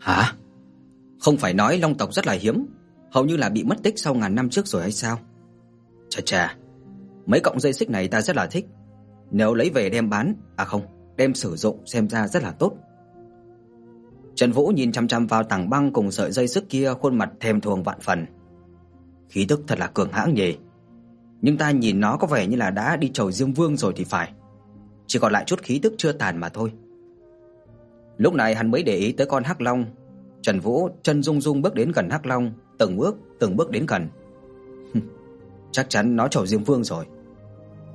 Hả? Không phải nói long tộc rất là hiếm, hầu như là bị mất tích sau ngàn năm trước rồi hay sao? Chà chà, mấy cọng dây xích này ta rất là thích. Nếu lấy về đem bán, à không, đem sử dụng xem ra rất là tốt. Trần Vũ nhìn chăm chăm vào tảng băng cùng sợi dây xích kia, khuôn mặt thèm thuồng vạn phần. Khí tức thật là cường hãn nhỉ. Nhưng ta nhìn nó có vẻ như là đã đi chầu Diêm Vương rồi thì phải. Chỉ còn lại chút khí tức chưa tàn mà thôi. Lúc này hắn mới để ý tới con hắc long. Trần Vũ chân rung rung bước đến gần hắc long, từng bước, từng bước đến gần. Chắc chắn nó chầu Diêm Vương rồi.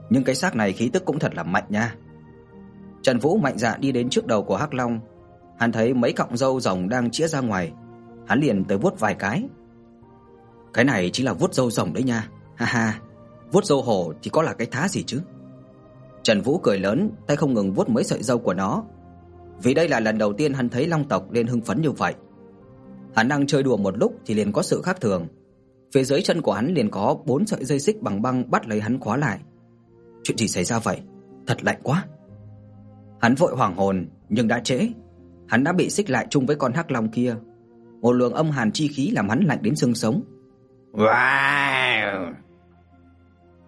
Nhưng cái xác này khí tức cũng thật là mạnh nha. Trần Vũ mạnh dạn đi đến trước đầu của hắc long, hắn thấy mấy cọng râu rồng đang chĩa ra ngoài, hắn liền tới vuốt vài cái. Cái này chính là vuốt râu rồng đấy nha. Ha ha. Vuốt râu hổ thì có là cái thá gì chứ? Trần Vũ cười lớn, tay không ngừng vuốt mấy sợi râu của nó. Vì đây là lần đầu tiên hắn thấy long tộc nên hưng phấn như vậy. Hắn đang chơi đùa một lúc thì liền có sự khác thường. Phía dưới chân của hắn liền có bốn sợi dây xích bằng băng bắt lấy hắn khóa lại. Chuyện gì xảy ra vậy? Thật lạnh quá. Hắn vội hoảng hồn, nhưng đã trễ. Hắn đã bị xích lại chung với con hắc long kia. Một luồng âm hàn chi khí làm hắn lạnh đến xương sống. Wow!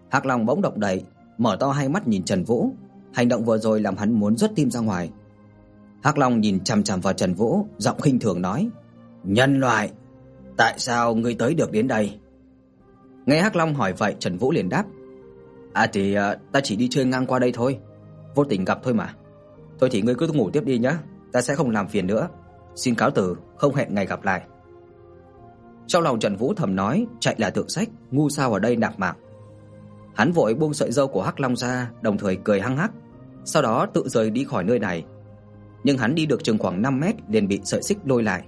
Hắc long bỗng động đậy, mở to hai mắt nhìn Trần Vũ, hành động vừa rồi làm hắn muốn rớt tim ra ngoài. Hắc long nhìn chằm chằm vào Trần Vũ, giọng khinh thường nói: "Nhân loại, tại sao ngươi tới được đến đây?" Nghe Hắc long hỏi vậy, Trần Vũ liền đáp: "À thì uh, ta chỉ đi chơi ngang qua đây thôi, vô tình gặp thôi mà. Thôi thì ngươi cứ ngủ tiếp đi nhé, ta sẽ không làm phiền nữa. Xin cáo từ, không hẹn ngày gặp lại." Trong lòng Trần Vũ thầm nói, chạy là thượng sách, ngu sao ở đây nạp mạng. Hắn vội buông sợi râu của Hắc Long ra, đồng thời cười hăng hắc, sau đó tự rời đi khỏi nơi này. Nhưng hắn đi được chừng khoảng 5 mét liền bị sợi xích lôi lại.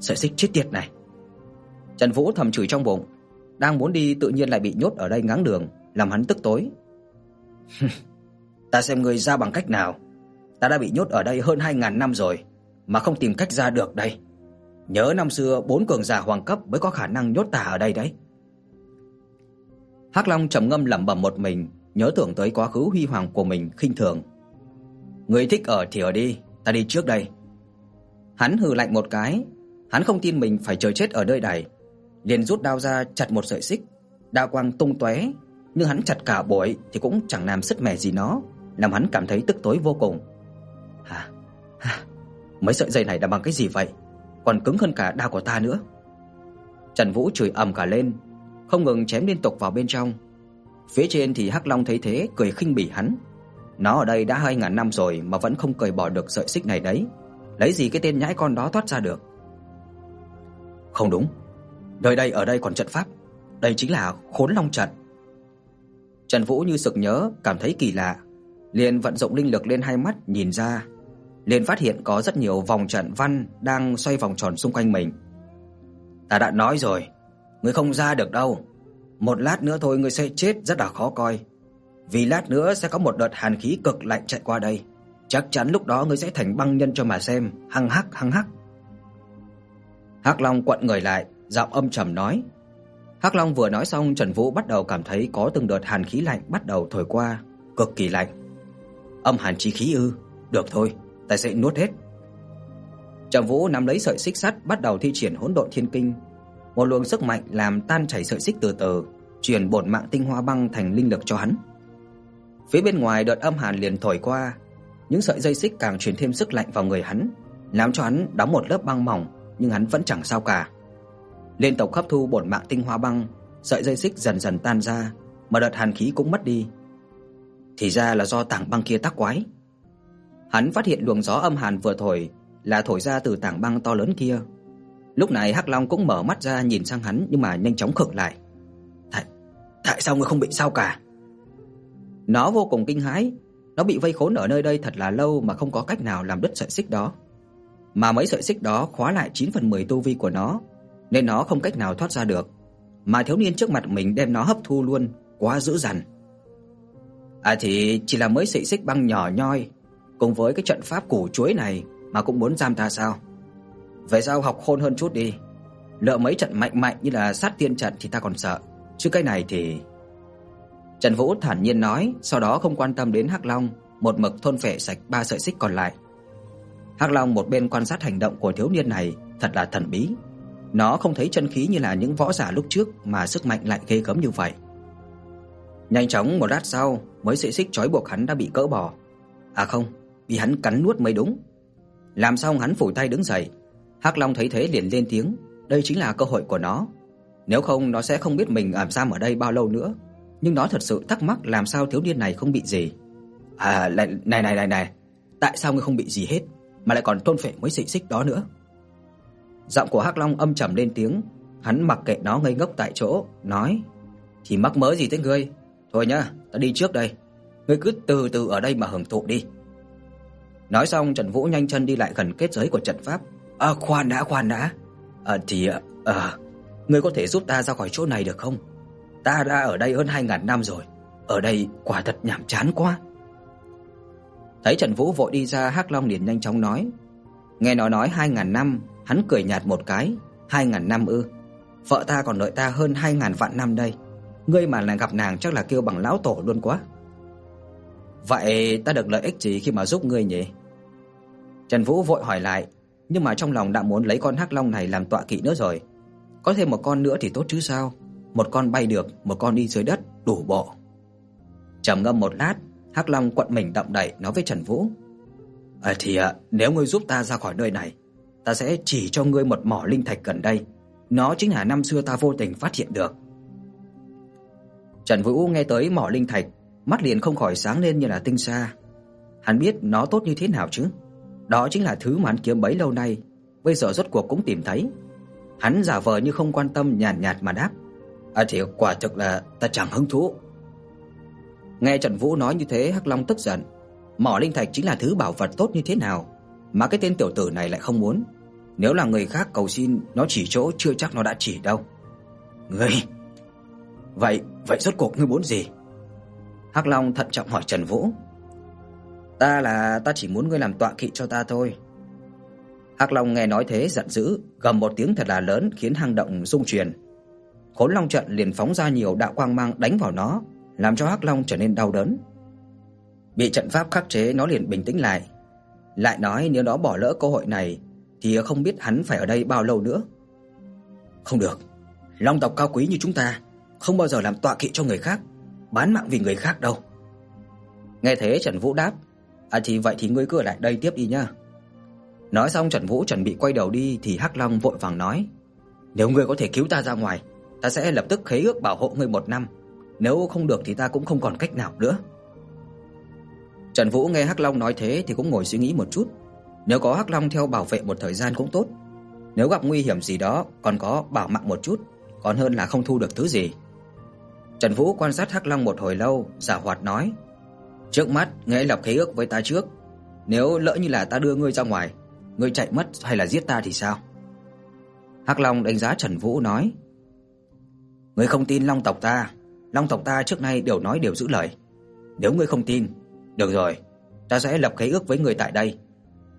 Sợi xích chết tiệt này. Trần Vũ thầm chửi trong bụng, đang muốn đi tự nhiên lại bị nhốt ở đây ngáng đường, làm hắn tức tối. ta xem ngươi ra bằng cách nào? Ta đã bị nhốt ở đây hơn 2000 năm rồi mà không tìm cách ra được đây. Nhớ năm xưa bốn cường giả hoàng cấp mới có khả năng nhốt ta ở đây đấy. Hắc Long trầm ngâm lẩm bẩm một mình, nhớ tưởng tới quá khứ huy hoàng của mình khinh thường. Người thích ở thì ở đi, ta đi trước đây. Hắn hừ lạnh một cái, hắn không tin mình phải chờ chết ở nơi này, liền rút đao ra chặt một sợi xích, đao quang tung tóe, nhưng hắn chặt cả buổi thì cũng chẳng làm sứt mẻ gì nó, làm hắn cảm thấy tức tối vô cùng. Hả? Hả? Mấy sợi dây này đã bằng cái gì vậy? Còn cứng hơn cả đao của ta nữa. Trần Vũ chửi ầm cả lên, không ngừng chém liên tục vào bên trong. Phía trên thì Hắc Long thấy thế cười khinh bỉ hắn. Nó ở đây đã 2000 năm rồi mà vẫn không cởi bỏ được sợi xích này đấy. Lấy gì cái tên nhãi con đó thoát ra được? Không đúng. Nơi đây ở đây còn trận pháp. Đây chính là Khốn Long trận. Trần Vũ như sực nhớ, cảm thấy kỳ lạ, liền vận dụng linh lực lên hai mắt nhìn ra, liền phát hiện có rất nhiều vòng trận văn đang xoay vòng tròn xung quanh mình. Ta đã nói rồi, ngươi không ra được đâu. Một lát nữa thôi ngươi sẽ chết rất là khó coi. Vì lát nữa sẽ có một đợt hàn khí cực lạnh chạy qua đây, chắc chắn lúc đó ngươi sẽ thành băng nhân cho mà xem, hăng hắc hăng hắc. Hắc Long quặn người lại, giọng âm trầm nói. Hắc Long vừa nói xong, Trần Vũ bắt đầu cảm thấy có từng đợt hàn khí lạnh bắt đầu thổi qua, cực kỳ lạnh. Âm hàn chi khí ư? Được thôi, ta sẽ nuốt hết. Trần Vũ nắm lấy sợi xích sắt, bắt đầu thi triển Hỗn Độn Thiên Kinh. Một luồng sức mạnh làm tan chảy sợi xích từ từ, truyền bổn mạng tinh hoa băng thành linh lực cho hắn. Phía bên ngoài đợt âm hàn liền thổi qua, những sợi dây xích càng truyền thêm sức lạnh vào người hắn, làm cho hắn đóng một lớp băng mỏng, nhưng hắn vẫn chẳng sao cả. Liên tục hấp thu bổn mạng tinh hoa băng, sợi dây xích dần dần tan ra, mà đợt hàn khí cũng mất đi. Thì ra là do tảng băng kia tác quái. Hắn phát hiện luồng gió âm hàn vừa thổi là thổi ra từ tảng băng to lớn kia. Lúc này Hắc Long cũng mở mắt ra nhìn sang hắn nhưng mà nhanh chóng khựng lại. "Tại tại sao ngươi không bị sao cả?" Nó vô cùng kinh hãi, nó bị vây khốn ở nơi đây thật là lâu mà không có cách nào làm đứt sợi xích đó. Mà mấy sợi xích đó khóa lại 9 phần 10 tu vi của nó, nên nó không cách nào thoát ra được. Mà thiếu niên trước mặt mình đem nó hấp thu luôn, quá dữ dằn. À thì chỉ là mấy sợi xích băng nhỏ nhoi, cùng với cái trận pháp củ chuối này mà cũng muốn giam ta sao? Vậy sao học khôn hơn chút đi. Lỡ mấy trận mạnh mạnh như là sát tiên trận thì ta còn sợ, chứ cái này thì Trần Vũ thản nhiên nói, sau đó không quan tâm đến Hắc Long, một mực thôn phệ sạch ba sợi xích còn lại. Hắc Long một bên quan sát hành động của thiếu niên này thật là thần bí. Nó không thấy chân khí như là những võ giả lúc trước mà sức mạnh lại ghê gớm như vậy. Nhanh chóng một lát sau, mấy sợi xích trói buộc hắn đã bị cỡ bỏ. À không, bị hắn cắn nuốt mới đúng. Làm xong hắn phủi tay đứng dậy. Hắc Long thấy thế liền lên tiếng, đây chính là cơ hội của nó. Nếu không nó sẽ không biết mình ẩm giam ở đây bao lâu nữa. Nhưng nó thật sự thắc mắc làm sao thiếu niên này không bị gì. À này này này này, này. tại sao ngươi không bị gì hết mà lại còn tôn phệ mấy sợi xích đó nữa? Giọng của Hắc Long âm trầm lên tiếng, hắn mặc kệ nó ngây ngốc tại chỗ, nói: "Thì mắc mớ gì tới ngươi? Thôi nhá, ta đi trước đây. Ngươi cứ từ từ ở đây mà hưởng thụ đi." Nói xong Trần Vũ nhanh chân đi lại gần kết giới của trận pháp. "À khoan đã, khoan đã. À thì à, à ngươi có thể giúp ta ra khỏi chỗ này được không? Ta đã ở đây hơn 2000 năm rồi, ở đây quả thật nhàm chán quá." Thấy Trần Vũ vội đi ra, Hắc Long liền nhanh chóng nói: "Nghe nó nói 2000 năm, hắn cười nhạt một cái, 2000 năm ư? Vợ ta còn đợi ta hơn 2000 vạn năm đây. Ngươi mà lại gặp nàng chắc là kêu bằng lão tổ luôn quá." Vậy ta được lợi ích gì khi mà giúp ngươi nhỉ? Trần Vũ vội hỏi lại, nhưng mà trong lòng đã muốn lấy con hắc long này làm tọa kỵ nữa rồi. Có thêm một con nữa thì tốt chứ sao? Một con bay được, một con đi dưới đất, đủ bộ. Trầm ngâm một lát, Hắc Long quận mình động đậy nói với Trần Vũ: "À thì à, nếu ngươi giúp ta ra khỏi nơi này, ta sẽ chỉ cho ngươi một mỏ linh thạch gần đây. Nó chính là năm xưa ta vô tình phát hiện được." Trần Vũ nghe tới mỏ linh thạch, mắt liền không khỏi sáng lên như là tinh sa. Hắn biết nó tốt như thế nào chứ? Đó chính là thứ mà hắn kiếm bấy lâu nay, bây giờ rốt cuộc cũng tìm thấy. Hắn giả vờ như không quan tâm nhàn nhạt, nhạt mà đáp: "À thì quả thực là ta chẳng hứng thú." Nghe Trần Vũ nói như thế, Hắc Long tức giận. Mỏ linh thạch chính là thứ bảo vật tốt như thế nào, mà cái tên tiểu tử này lại không muốn. Nếu là người khác cầu xin, nó chỉ chỗ chưa chắc nó đã chỉ đâu. Ngươi Vậy, vậy rốt cuộc ngươi muốn gì? Hắc Long thận trọng hỏi Trần Vũ. Ta là ta chỉ muốn ngươi làm tọa kỵ cho ta thôi. Hắc Long nghe nói thế giận dữ, gầm một tiếng thật là lớn khiến hang động rung chuyển. Khốn Long trận liền phóng ra nhiều đạo quang mang đánh vào nó, làm cho Hắc Long trở nên đau đớn. Bị trận pháp khắc chế nó liền bình tĩnh lại, lại nói nếu nó bỏ lỡ cơ hội này thì không biết hắn phải ở đây bao lâu nữa. Không được, Long tộc cao quý như chúng ta không bao giờ làm tọa kỵ cho người khác, bán mạng vì người khác đâu. Nghe thế Trần Vũ đáp, "À thì vậy thì ngươi cứ ở lại đây tiếp đi nhá." Nói xong Trần Vũ chuẩn bị quay đầu đi thì Hắc Long vội vàng nói, "Nếu ngươi có thể cứu ta ra ngoài, ta sẽ lập tức khế ước bảo hộ ngươi một năm, nếu không được thì ta cũng không còn cách nào nữa." Trần Vũ nghe Hắc Long nói thế thì cũng ngồi suy nghĩ một chút, nếu có Hắc Long theo bảo vệ một thời gian cũng tốt. Nếu gặp nguy hiểm gì đó còn có bảo mạng một chút, còn hơn là không thu được thứ gì. Trần Vũ quan sát Hắc Long một hồi lâu, giả hoạt nói: "Trước mắt, ngươi lập khế ước với ta trước, nếu lỡ như là ta đưa ngươi ra ngoài, ngươi chạy mất hay là giết ta thì sao?" Hắc Long đánh giá Trần Vũ nói: "Ngươi không tin Long tộc ta, Long tộc ta trước nay đều nói đều giữ lời. Nếu ngươi không tin, được rồi, ta sẽ lập khế ước với ngươi tại đây.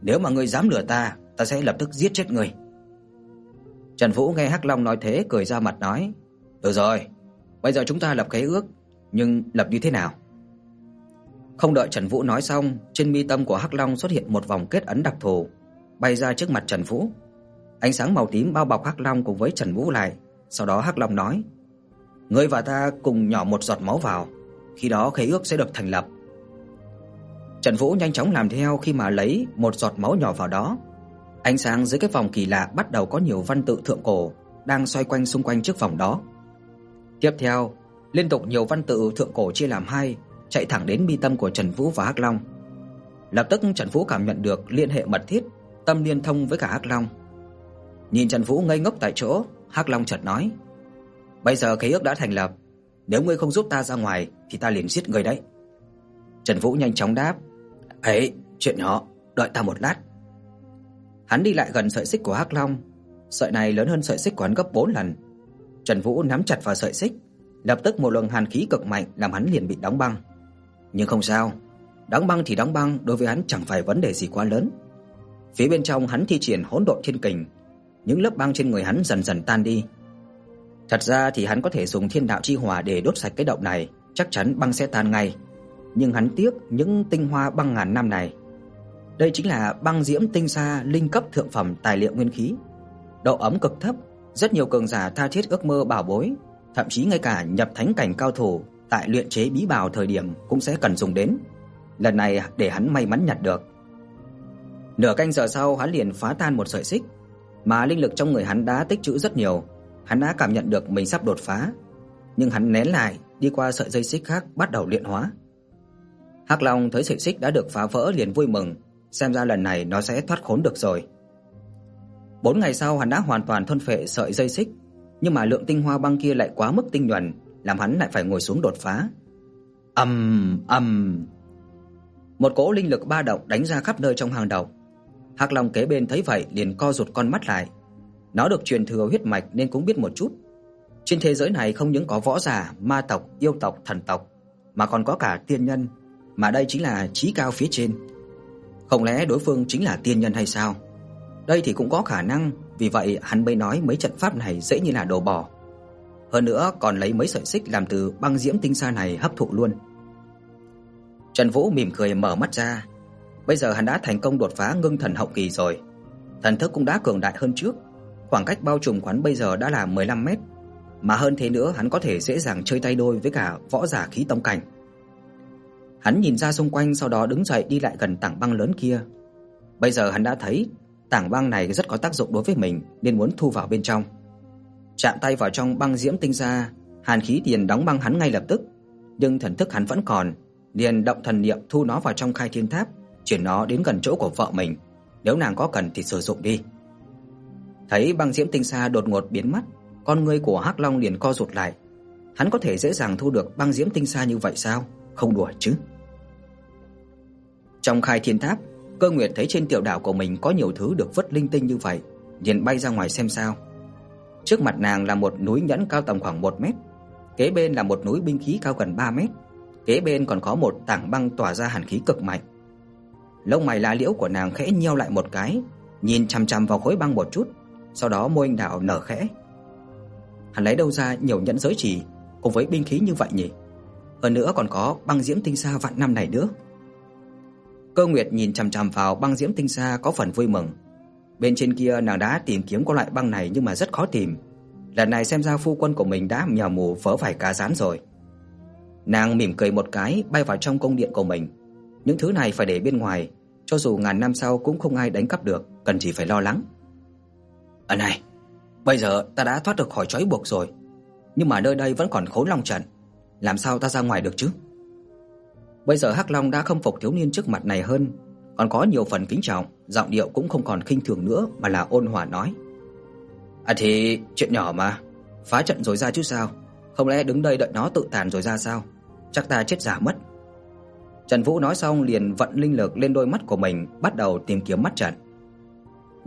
Nếu mà ngươi dám lừa ta, ta sẽ lập tức giết chết ngươi." Trần Vũ nghe Hắc Long nói thế cười ra mặt nói: "Được rồi, bây giờ chúng ta lập khế ước, nhưng lập như thế nào?" Không đợi Trần Vũ nói xong, trên mi tâm của Hắc Long xuất hiện một vòng kết ấn đặc thù, bay ra trước mặt Trần Vũ. Ánh sáng màu tím bao bọc Hắc Long cùng với Trần Vũ lại, sau đó Hắc Long nói: "Ngươi và ta cùng nhỏ một giọt máu vào, khi đó khế ước sẽ được thành lập." Trần Vũ nhanh chóng làm theo khi mà lấy một giọt máu nhỏ vào đó. Ánh sáng dưới cái vòng kỳ lạ bắt đầu có nhiều văn tự thượng cổ đang xoay quanh xung quanh chiếc vòng đó. Tiếp theo, liên tục nhiều văn tự thượng cổ chia làm hai, chạy thẳng đến mi tâm của Trần Vũ và Hắc Long. Lập tức Trần Vũ cảm nhận được liên hệ mật thiết, tâm liên thông với cả Hắc Long. Nhìn Trần Vũ ngây ngốc tại chỗ, Hắc Long chợt nói: "Bây giờ khế ước đã thành lập, nếu ngươi không giúp ta ra ngoài thì ta liền giết ngươi đấy." Trần Vũ nhanh chóng đáp: "Ấy, chuyện nhỏ, đợi ta một lát." Hắn đi lại gần sợi xích của Hắc Long, sợi này lớn hơn sợi xích của hắn gấp 4 lần. Trần Vũ nắm chặt vào sợi xích, lập tức một luồng hàn khí cực mạnh làm hắn liền bị đóng băng. Nhưng không sao, đóng băng thì đóng băng, đối với hắn chẳng phải vấn đề gì quá lớn. Phía bên trong hắn thi triển hỗn độn thiên kình, những lớp băng trên người hắn dần dần tan đi. Thật ra thì hắn có thể dùng thiên đạo chi hỏa để đốt sạch cái động này, chắc chắn băng sẽ tan ngay. Nhưng hắn tiếc những tinh hoa băng ngàn năm này. Đây chính là băng diễm tinh sa linh cấp thượng phẩm tài liệu nguyên khí. Độ ấm cực thấp, rất nhiều cường giả tha thiết ước mơ bảo bối, thậm chí ngay cả nhập thánh cảnh cao thủ tại luyện chế bí bảo thời điểm cũng sẽ cần dùng đến. Lần này để hắn may mắn nhặt được. Nửa canh giờ sau hắn liền phá tan một sợi xích, mà linh lực trong người hắn đã tích trữ rất nhiều, hắn đã cảm nhận được mình sắp đột phá, nhưng hắn nén lại, đi qua sợi dây xích khác bắt đầu luyện hóa. Hắc Long thấy sợi xích đã được phá vỡ liền vui mừng, xem ra lần này nó sẽ thoát khốn được rồi. 4 ngày sau hắn đã hoàn toàn thôn phệ sợi dây xích, nhưng mà lượng tinh hoa băng kia lại quá mức tinh nhuần, làm hắn lại phải ngồi xuống đột phá. Ầm ầm. Một cỗ linh lực ba động đánh ra khắp nơi trong hang động. Hắc Long kế bên thấy vậy liền co rụt con mắt lại. Nó được truyền thừa huyết mạch nên cũng biết một chút. Trên thế giới này không những có võ giả, ma tộc, yêu tộc, thần tộc, mà còn có cả tiên nhân, mà đây chính là chí cao phía trên. Không lẽ đối phương chính là tiên nhân hay sao? Đây thì cũng có khả năng, vì vậy hắn mới nói mấy trận pháp này dễ như là đồ bỏ. Hơn nữa còn lấy mấy sợi xích làm từ băng diễm tinh sa này hấp thụ luôn. Trần Vũ mỉm cười mở mắt ra. Bây giờ hắn đã thành công đột phá ngưng thần hậu kỳ rồi. Thần thức cũng đã cường đại hơn trước. Khoảng cách bao trùm quán bây giờ đã là 15 mét, mà hơn thế nữa hắn có thể dễ dàng chơi tay đôi với cả võ giả khí tông cảnh. Hắn nhìn ra xung quanh sau đó đứng dậy đi lại gần tảng băng lớn kia. Bây giờ hắn đã thấy tảng băng này rất có tác dụng đối với mình nên muốn thu vào bên trong. Chạm tay vào trong băng diễm tinh ra, hàn khí tiền đóng băng hắn ngay lập tức, nhưng thần thức hắn vẫn còn, liền động thần niệm thu nó vào trong khai thiên tháp, chuyển nó đến gần chỗ của vợ mình, nếu nàng có cần thì sử dụng đi. Thấy băng diễm tinh xa đột ngột biến mất, con ngươi của Hắc Long liền co rụt lại. Hắn có thể dễ dàng thu được băng diễm tinh xa như vậy sao? Không đùa chứ. Trong khai thiên tháp, Cơ Nguyệt thấy trên tiểu đảo của mình có nhiều thứ được vứt linh tinh như vậy, liền bay ra ngoài xem sao. Trước mặt nàng là một núi nhẫn cao tầm khoảng 1 mét, kế bên là một núi binh khí cao gần 3 mét, kế bên còn có một tảng băng tỏa ra hàn khí cực mạnh. Lông mày lá liễu của nàng khẽ nheo lại một cái, nhìn chằm chằm vào khối băng một chút, sau đó môi anh đạo nở khẽ. Hắn lấy đâu ra nhiều nhẫn giới chỉ cùng với binh khí như vậy nhỉ? Hơn nữa còn có băng diễm tinh sa vạn năm này nữa. Cơ Nguyệt nhìn chằm chằm vào băng diễm tinh sa có phần vui mừng. Bên trên kia nàng đã tìm kiếm có loại băng này nhưng mà rất khó tìm. Lần này xem ra phu quân của mình đã nhờ mù vớ phải cá rán rồi. Nàng mỉm cười một cái bay vào trong cung điện của mình. Những thứ này phải để bên ngoài, cho dù ngàn năm sau cũng không ai đánh cắp được, cần gì phải lo lắng. "À này, bây giờ ta đã thoát được khỏi trói buộc rồi, nhưng mà nơi đây vẫn còn Khốn Long trận, làm sao ta ra ngoài được chứ?" Bây giờ Hắc Long đã không phục thiếu niên trước mặt này hơn, còn có nhiều phần kính trọng, giọng điệu cũng không còn khinh thường nữa mà là ôn hòa nói: "À thì chuyện nhỏ mà, phá trận rồi ra chứ sao, không lẽ đứng đây đợi nó tự tàn rồi ra sao? Chắc ta chết giả mất." Trần Vũ nói xong liền vận linh lực lên đôi mắt của mình, bắt đầu tìm kiếm mắt trận.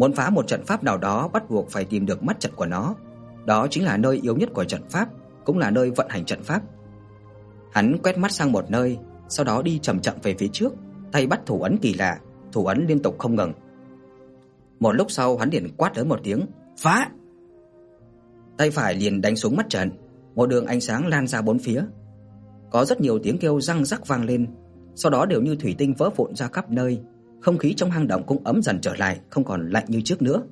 Muốn phá một trận pháp nào đó bắt buộc phải tìm được mắt trận của nó, đó chính là nơi yếu nhất của trận pháp, cũng là nơi vận hành trận pháp. Hắn quét mắt sang một nơi, sau đó đi chậm chậm về phía trước, tay bắt thủ ấn kỳ lạ, thủ ấn liên tục không ngừng. Một lúc sau hắn liền quát lớn một tiếng, "Phá!" Tay phải liền đánh xuống mắt trận, một đường ánh sáng lan ra bốn phía. Có rất nhiều tiếng kêu răng rắc vang lên, sau đó đều như thủy tinh vỡ vụn ra khắp nơi, không khí trong hang động cũng ấm dần trở lại, không còn lạnh như trước nữa.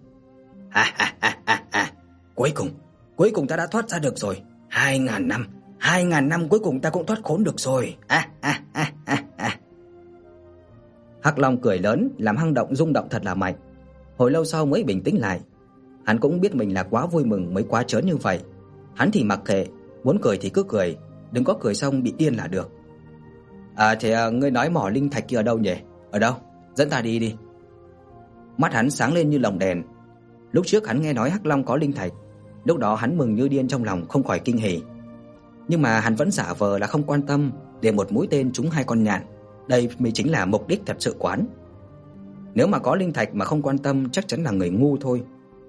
Ha ha ha ha ha, cuối cùng, cuối cùng ta đã thoát ra được rồi. 2000 năm, 2000 năm cuối cùng ta cũng thoát khốn được rồi. Ha ha ha ha ha. Hắc Long cười lớn, làm hang động rung động thật là mạnh. Hồi lâu sau mới bình tĩnh lại. Hắn cũng biết mình là quá vui mừng mới quá trớn như vậy. Hắn thì mặc kệ, muốn cười thì cứ cười, đừng có cười xong bị điên là được. À thế à, ngươi nói mỏ linh thạch kia ở đâu nhỉ? Ở đâu? Dẫn ta đi đi. Mắt hắn sáng lên như lồng đèn. Lúc trước hắn nghe nói Hắc Long có linh thạch, lúc đó hắn mừng như điên trong lòng không khỏi kinh hỉ. Nhưng mà hắn vẫn giả vờ là không quan tâm, để một mũi tên trúng hai con nhạn. Đây mới chính là mục đích thật sự quán. Nếu mà có linh thạch mà không quan tâm chắc chắn là người ngu thôi,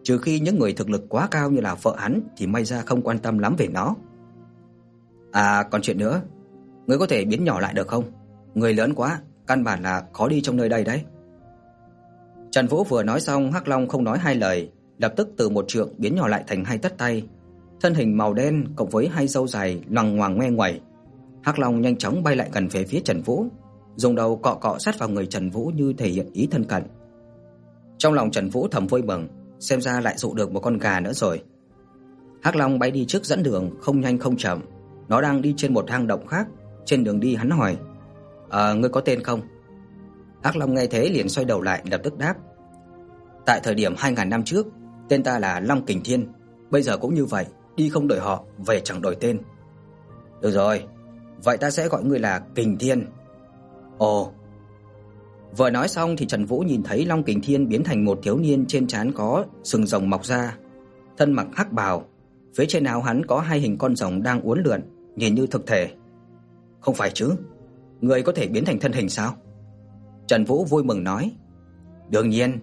trừ khi những người thực lực quá cao như là vợ hắn thì may ra không quan tâm lắm về nó. À còn chuyện nữa, ngươi có thể biến nhỏ lại được không? Người lớn quá, căn bản là khó đi trong nơi đây đấy. Trần Vũ vừa nói xong, Hắc Long không nói hai lời, lập tức từ một trượng biến nhỏ lại thành hai tấc tay. Thân hình màu đen cộng với hai râu dài loằng ngoằng ngoe ngoẩy. Hắc Long nhanh chóng bay lại gần về phía Trần Vũ, dùng đầu cọ cọ sát vào người Trần Vũ như thể hiện ý thân cận. Trong lòng Trần Vũ thầm vui mừng, xem ra lại dụ được một con gà nữa rồi. Hắc Long bay đi trước dẫn đường, không nhanh không chậm. Nó đang đi trên một hang động khác, trên đường đi hắn hỏi: "Ờ, ngươi có tên không?" Hắc Long nghe thế liền xoay đầu lại lập tức đáp: "Tại thời điểm 2000 năm trước, tên ta là Long Kình Thiên, bây giờ cũng như vậy, đi không đổi họ, về chẳng đổi tên." "Được rồi, vậy ta sẽ gọi ngươi là Kình Thiên." "Ồ." Vừa nói xong thì Trần Vũ nhìn thấy Long Kình Thiên biến thành một thiếu niên trên trán có sừng rồng mọc ra, thân mặc hắc bào, phía trên áo hắn có hai hình con rồng đang uốn lượn, nhìn như thực thể. "Không phải chứ? Người có thể biến thành thân hình sao?" Trần Vũ vui mừng nói. "Đương nhiên,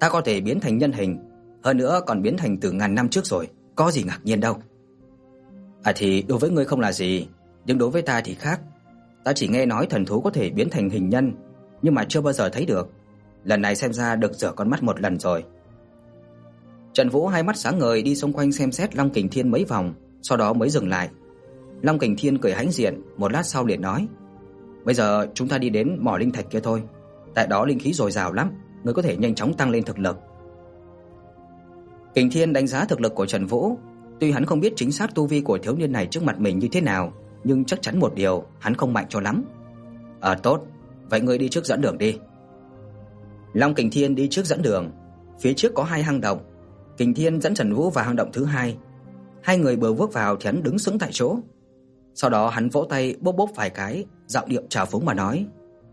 ta có thể biến thành nhân hình, hơn nữa còn biến thành từ ngàn năm trước rồi, có gì ngạc nhiên đâu." "À thì đối với ngươi không là gì, nhưng đối với ta thì khác. Ta chỉ nghe nói thần thú có thể biến thành hình nhân, nhưng mà chưa bao giờ thấy được. Lần này xem ra được rửa con mắt một lần rồi." Trần Vũ hai mắt sáng ngời đi xung quanh xem xét Long Kình Thiên mấy vòng, sau đó mới dừng lại. Long Kình Thiên cười hãnh diện, một lát sau liền nói: "Bây giờ chúng ta đi đến mỏ linh thạch kia thôi, tại đó linh khí dồi dào lắm, ngươi có thể nhanh chóng tăng lên thực lực." Kình Thiên đánh giá thực lực của Trần Vũ, tuy hắn không biết chính xác tu vi của thiếu niên này trước mặt mình như thế nào, nhưng chắc chắn một điều, hắn không mạnh cho lắm. "À tốt, vậy ngươi đi trước dẫn đường đi." Long Kình Thiên đi trước dẫn đường, phía trước có hai hang động, Kình Thiên dẫn Trần Vũ vào hang động thứ hai. Hai người vừa bước vào thì hắn đứng sững tại chỗ. Sau đó hắn vỗ tay bốp bốp vài cái, giọng điệu trào phúng mà nói: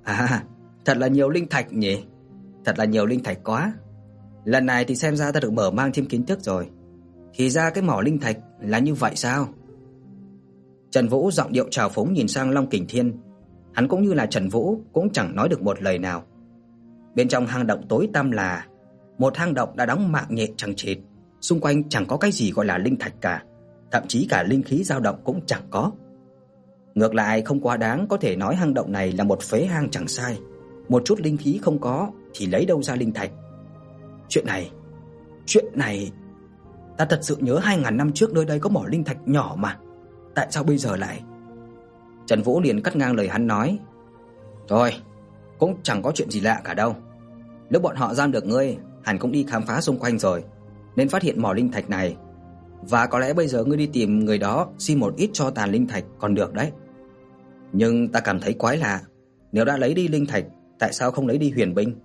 "À, thật là nhiều linh thạch nhỉ? Thật là nhiều linh thạch quá. Lần này thì xem ra ta được mở mang thêm kiến thức rồi. Thì ra cái mỏ linh thạch là như vậy sao?" Trần Vũ giọng điệu trào phúng nhìn sang Long Kình Thiên. Hắn cũng như là Trần Vũ cũng chẳng nói được một lời nào. Bên trong hang động tối tăm là một hang động đã đóng mạng nhện chằng chịt, xung quanh chẳng có cái gì gọi là linh thạch cả, thậm chí cả linh khí dao động cũng chẳng có. Ngược lại không quá đáng có thể nói hang động này là một phế hang chẳng sai, một chút linh khí không có thì lấy đâu ra linh thạch. Chuyện này, chuyện này ta thật sự nhớ 2000 năm trước nơi đây có mỏ linh thạch nhỏ mà, tại sao bây giờ lại? Trần Vũ liền cắt ngang lời hắn nói, "Thôi, cũng chẳng có chuyện gì lạ cả đâu. Nếu bọn họ giam được ngươi, hẳn cũng đi khám phá xung quanh rồi, nên phát hiện mỏ linh thạch này. Và có lẽ bây giờ ngươi đi tìm người đó xin một ít cho tàn linh thạch còn được đấy. Nhưng ta cảm thấy quái lạ, nếu đã lấy đi linh thạch, tại sao không lấy đi huyền binh?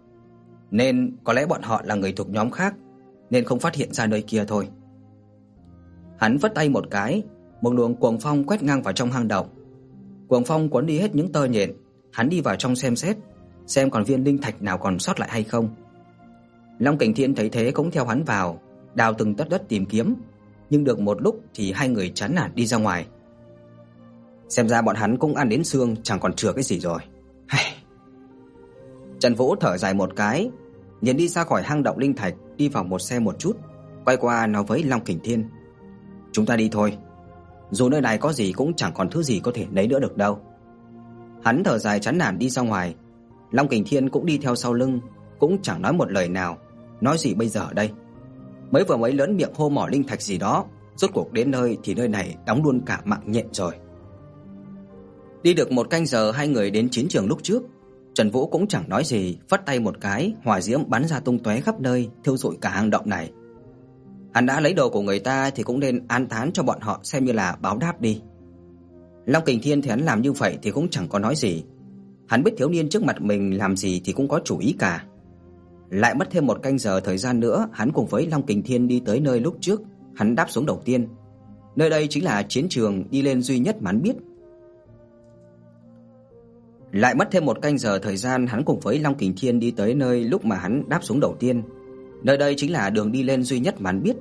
Nên có lẽ bọn họ là người thuộc nhóm khác, nên không phát hiện ra nơi kia thôi. Hắn vất tay một cái, một luồng cuồng phong quét ngang vào trong hang động. Cuồng phong cuốn đi hết những tơ nhện, hắn đi vào trong xem xét, xem còn viên linh thạch nào còn sót lại hay không. Long Cảnh Thiên thấy thế cũng theo hắn vào, đào từng tấc đất tìm kiếm, nhưng được một lúc thì hai người chán nản đi ra ngoài. Xem ra bọn hắn cũng ăn đến xương chẳng còn chừa cái gì rồi. Trần Vũ thở dài một cái, nhìn đi ra khỏi hang động linh thạch, đi vào một xe một chút, quay qua nói với Long Kình Thiên: "Chúng ta đi thôi. Dù nơi này có gì cũng chẳng còn thứ gì có thể lấy nữa được đâu." Hắn thở dài chán nản đi ra ngoài, Long Kình Thiên cũng đi theo sau lưng, cũng chẳng nói một lời nào, nói gì bây giờ đây? Mới vừa mới lớn miệng hô mỏ linh thạch gì đó, rốt cuộc đến nơi thì nơi này đóng luôn cả mạng nhện rồi. Đi được một canh giờ hai người đến chiến trường lúc trước, Trần Vũ cũng chẳng nói gì, phất tay một cái, hỏa diễm bắn ra tung tóe khắp nơi, thiêu rụi cả hang động này. Hắn đã lấy đồ của người ta thì cũng nên an thán cho bọn họ xem như là báo đáp đi. Long Kình Thiên thì hắn làm như vậy thì cũng chẳng có nói gì. Hắn biết thiếu niên trước mặt mình làm gì thì cũng có chủ ý cả. Lại mất thêm một canh giờ thời gian nữa, hắn cùng với Long Kình Thiên đi tới nơi lúc trước hắn đáp xuống đầu tiên. Nơi đây chính là chiến trường đi lên duy nhất mà hắn biết. Lại mất thêm một canh giờ thời gian, hắn cùng với Long Kình Thiên đi tới nơi lúc mà hắn đáp xuống đầu tiên. Nơi đây chính là đường đi lên duy nhất mà hắn biết.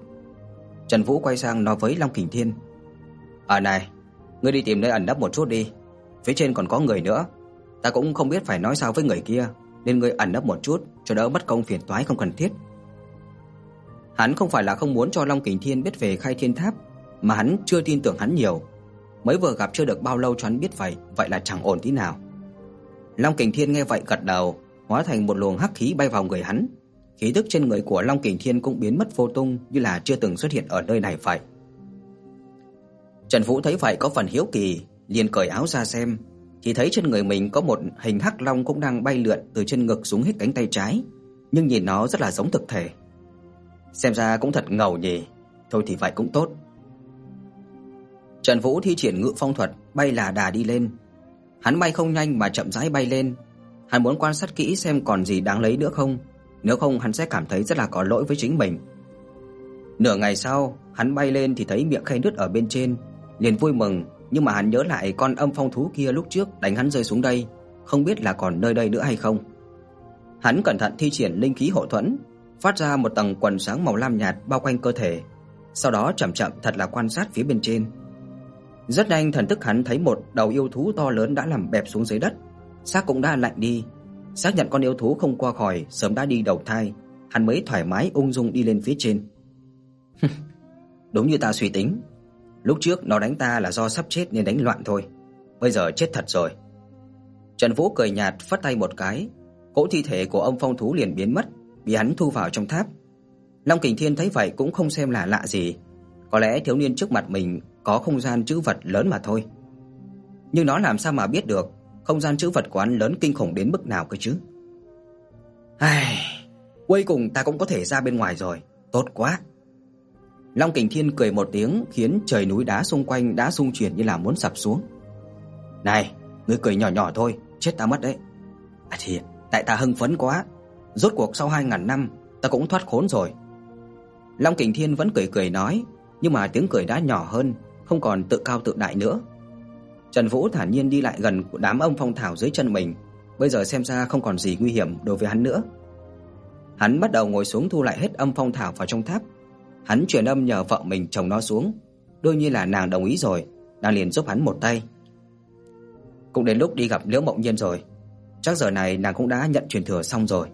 Trần Vũ quay sang nói với Long Kình Thiên: "Ở này, ngươi đi tìm nơi ẩn nấp một chút đi, phía trên còn có người nữa, ta cũng không biết phải nói sao với người kia, nên ngươi ẩn nấp một chút cho đỡ mất công phiền toái không cần thiết." Hắn không phải là không muốn cho Long Kình Thiên biết về Khai Thiên Tháp, mà hắn chưa tin tưởng hắn nhiều. Mới vừa gặp chưa được bao lâu cho hắn biết vậy, vậy là chẳng ổn tí nào. Long Kình Thiên nghe vậy gật đầu, hóa thành một luồng hắc khí bay vào người hắn. Khí tức trên người của Long Kình Thiên cũng biến mất vô tung như là chưa từng xuất hiện ở nơi này vậy. Trần Vũ thấy vậy có phần hiếu kỳ, liền cởi áo ra xem, chỉ thấy trên người mình có một hình hắc long cũng đang bay lượn từ trên ngực xuống hết cánh tay trái, nhưng nhìn nó rất là giống thực thể. Xem ra cũng thật ngầu nhỉ. Thôi thì vậy cũng tốt. Trần Vũ thi triển ngự phong thuật, bay là đà đi lên. Hắn bay không nhanh mà chậm rãi bay lên. Hắn muốn quan sát kỹ xem còn gì đáng lấy nữa không, nếu không hắn sẽ cảm thấy rất là có lỗi với chính mình. Nửa ngày sau, hắn bay lên thì thấy miệng khe nứt ở bên trên, liền vui mừng, nhưng mà hắn nhớ lại con âm phong thú kia lúc trước đánh hắn rơi xuống đây, không biết là còn nơi đây nữa hay không. Hắn cẩn thận thi triển linh khí hộ thuẫn, phát ra một tầng quần sáng màu lam nhạt bao quanh cơ thể, sau đó chậm chậm thật là quan sát phía bên trên. Rất nhanh thần thức hắn thấy một đầu yêu thú to lớn đã nằm bẹp xuống dưới đất, xác cũng đã lạnh đi. Xác nhận con yêu thú không qua khỏi, sớm đã đi đầu thai, hắn mới thoải mái ung dung đi lên phía trên. Đúng như ta suy tính, lúc trước nó đánh ta là do sắp chết nên đánh loạn thôi, bây giờ chết thật rồi. Trần Vũ cười nhạt phất tay một cái, cỗ thi thể của ông phong thú liền biến mất, bị hắn thu vào trong tháp. Long Kình Thiên thấy vậy cũng không xem là lạ gì, có lẽ thiếu niên trước mặt mình có không gian trữ vật lớn mà thôi. Nhưng nó làm sao mà biết được không gian trữ vật của hắn lớn kinh khủng đến mức nào cơ chứ? Ai, cuối cùng ta cũng có thể ra bên ngoài rồi, tốt quá. Long Kình Thiên cười một tiếng khiến trời núi đá xung quanh đã rung chuyển như là muốn sập xuống. "Này, ngươi cười nhỏ nhỏ thôi, chết ta mất đấy." "À thì, tại ta hưng phấn quá, rốt cuộc sau 2000 năm ta cũng thoát khốn rồi." Long Kình Thiên vẫn cười cười nói, nhưng mà tiếng cười đã nhỏ hơn, không còn tự cao tự đại nữa. Trần Vũ thản nhiên đi lại gần đám âm phong thảo dưới chân mình, bây giờ xem ra không còn gì nguy hiểm đối với hắn nữa. Hắn bắt đầu ngồi xuống thu lại hết âm phong thảo vào trong tháp. Hắn truyền âm nhờ vợ mình trồng nó xuống, đương nhiên là nàng đồng ý rồi, nàng liền giúp hắn một tay. Cũng đến lúc đi gặp Liễu Mộng Nhiên rồi, chắc giờ này nàng cũng đã nhận truyền thừa xong rồi.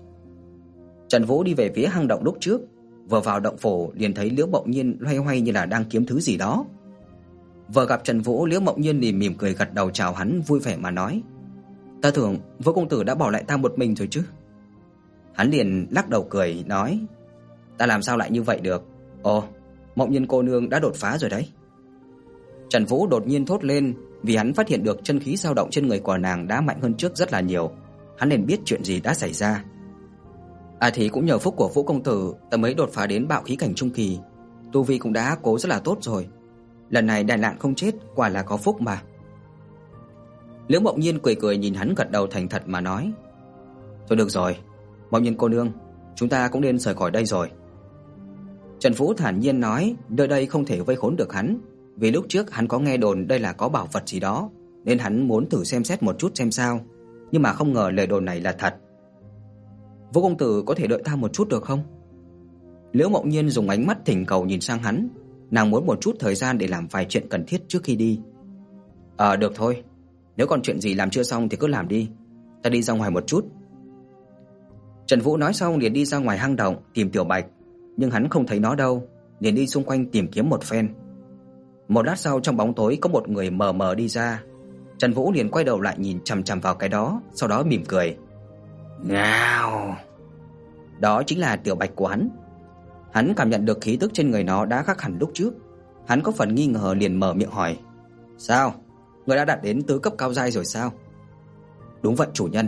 Trần Vũ đi về phía hang động lúc trước, vừa vào động phủ liền thấy Liễu Mộng Nhiên loay hoay như là đang kiếm thứ gì đó. Vừa gặp Trần Vũ, Liễu Mộng Nhiên liền mỉm cười gật đầu chào hắn vui vẻ mà nói: "Ta tưởng Vũ công tử đã bỏ lại ta một mình rồi chứ?" Hắn liền lắc đầu cười nói: "Ta làm sao lại như vậy được? Ồ, Mộng Nhiên cô nương đã đột phá rồi đấy." Trần Vũ đột nhiên thốt lên, vì hắn phát hiện được chân khí dao động trên người của nàng đã mạnh hơn trước rất là nhiều, hắn liền biết chuyện gì đã xảy ra. À thì cũng nhờ phúc của Vũ công tử, ta mới đột phá đến bạo khí cảnh trung kỳ, tu vi cũng đã cố rất là tốt rồi. Lần này đại nạn không chết, quả là có phúc mà. Liễu Mộng Nhiên cười cười nhìn hắn gật đầu thành thật mà nói: "Thôi được rồi, Mộng Nhiên cô nương, chúng ta cũng nên rời khỏi đây rồi." Trần Vũ thản nhiên nói, nơi đây không thể vây khốn được hắn, vì lúc trước hắn có nghe đồn đây là có bảo vật gì đó, nên hắn muốn thử xem xét một chút xem sao, nhưng mà không ngờ lời đồn này là thật. Vũ công tử có thể đợi ta một chút được không? Liễu Mộng Nhiên dùng ánh mắt thỉnh cầu nhìn sang hắn, nàng muốn một chút thời gian để làm vài chuyện cần thiết trước khi đi. "Ờ được thôi, nếu còn chuyện gì làm chưa xong thì cứ làm đi, ta đi ra ngoài một chút." Trần Vũ nói xong liền đi ra ngoài hang động tìm Tiểu Bạch, nhưng hắn không thấy nó đâu, liền đi xung quanh tìm kiếm một phen. Một lát sau trong bóng tối có một người mờ mờ đi ra. Trần Vũ liền quay đầu lại nhìn chằm chằm vào cái đó, sau đó mỉm cười. Ngao. Đó chính là Tiểu Bạch của hắn. Hắn cảm nhận được khí tức trên người nó đã khác hẳn lúc trước. Hắn có phần nghi ngờ liền mở miệng hỏi: "Sao? Người đã đạt đến tứ cấp cao giai rồi sao?" "Đúng vậy chủ nhân,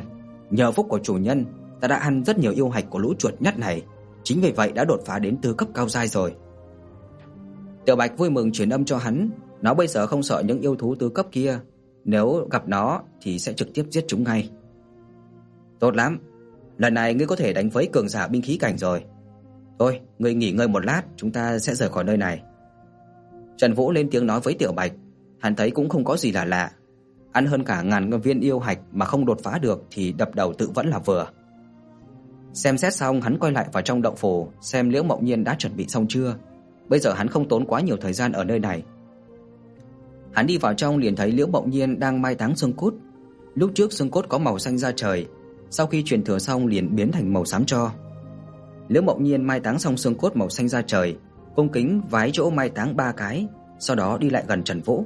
nhờ phúc của chủ nhân, ta đã ăn rất nhiều yêu hạch của lũ chuột nhắt này, chính vì vậy đã đột phá đến tứ cấp cao giai rồi." Tiểu Bạch vui mừng truyền âm cho hắn, nó bây giờ không sợ những yêu thú tứ cấp kia, nếu gặp nó thì sẽ trực tiếp giết chúng ngay. Tốt lắm, lần này ngươi có thể đánh với cường giả binh khí cảnh rồi. Thôi, ngươi nghỉ ngơi một lát, chúng ta sẽ rời khỏi nơi này." Trần Vũ lên tiếng nói với Tiểu Bạch, hắn thấy cũng không có gì là lạ. Ăn hơn cả ngàn viên yêu hạch mà không đột phá được thì đập đầu tự vẫn là vừa. Xem xét xong, hắn quay lại vào trong động phủ, xem Liễu Mộng Nhiên đã chuẩn bị xong chưa. Bây giờ hắn không tốn quá nhiều thời gian ở nơi này. Hắn đi vào trong liền thấy Liễu Mộng Nhiên đang mai táng xương cốt. Lúc trước xương cốt có màu xanh da trời, sau khi truyền thừa xong liền biến thành màu xám cho. Liễu Mộng Nhiên mai táng xong xương cốt màu xanh da trời, cung kính vái chỗ mai táng ba cái, sau đó đi lại gần Trần Vũ.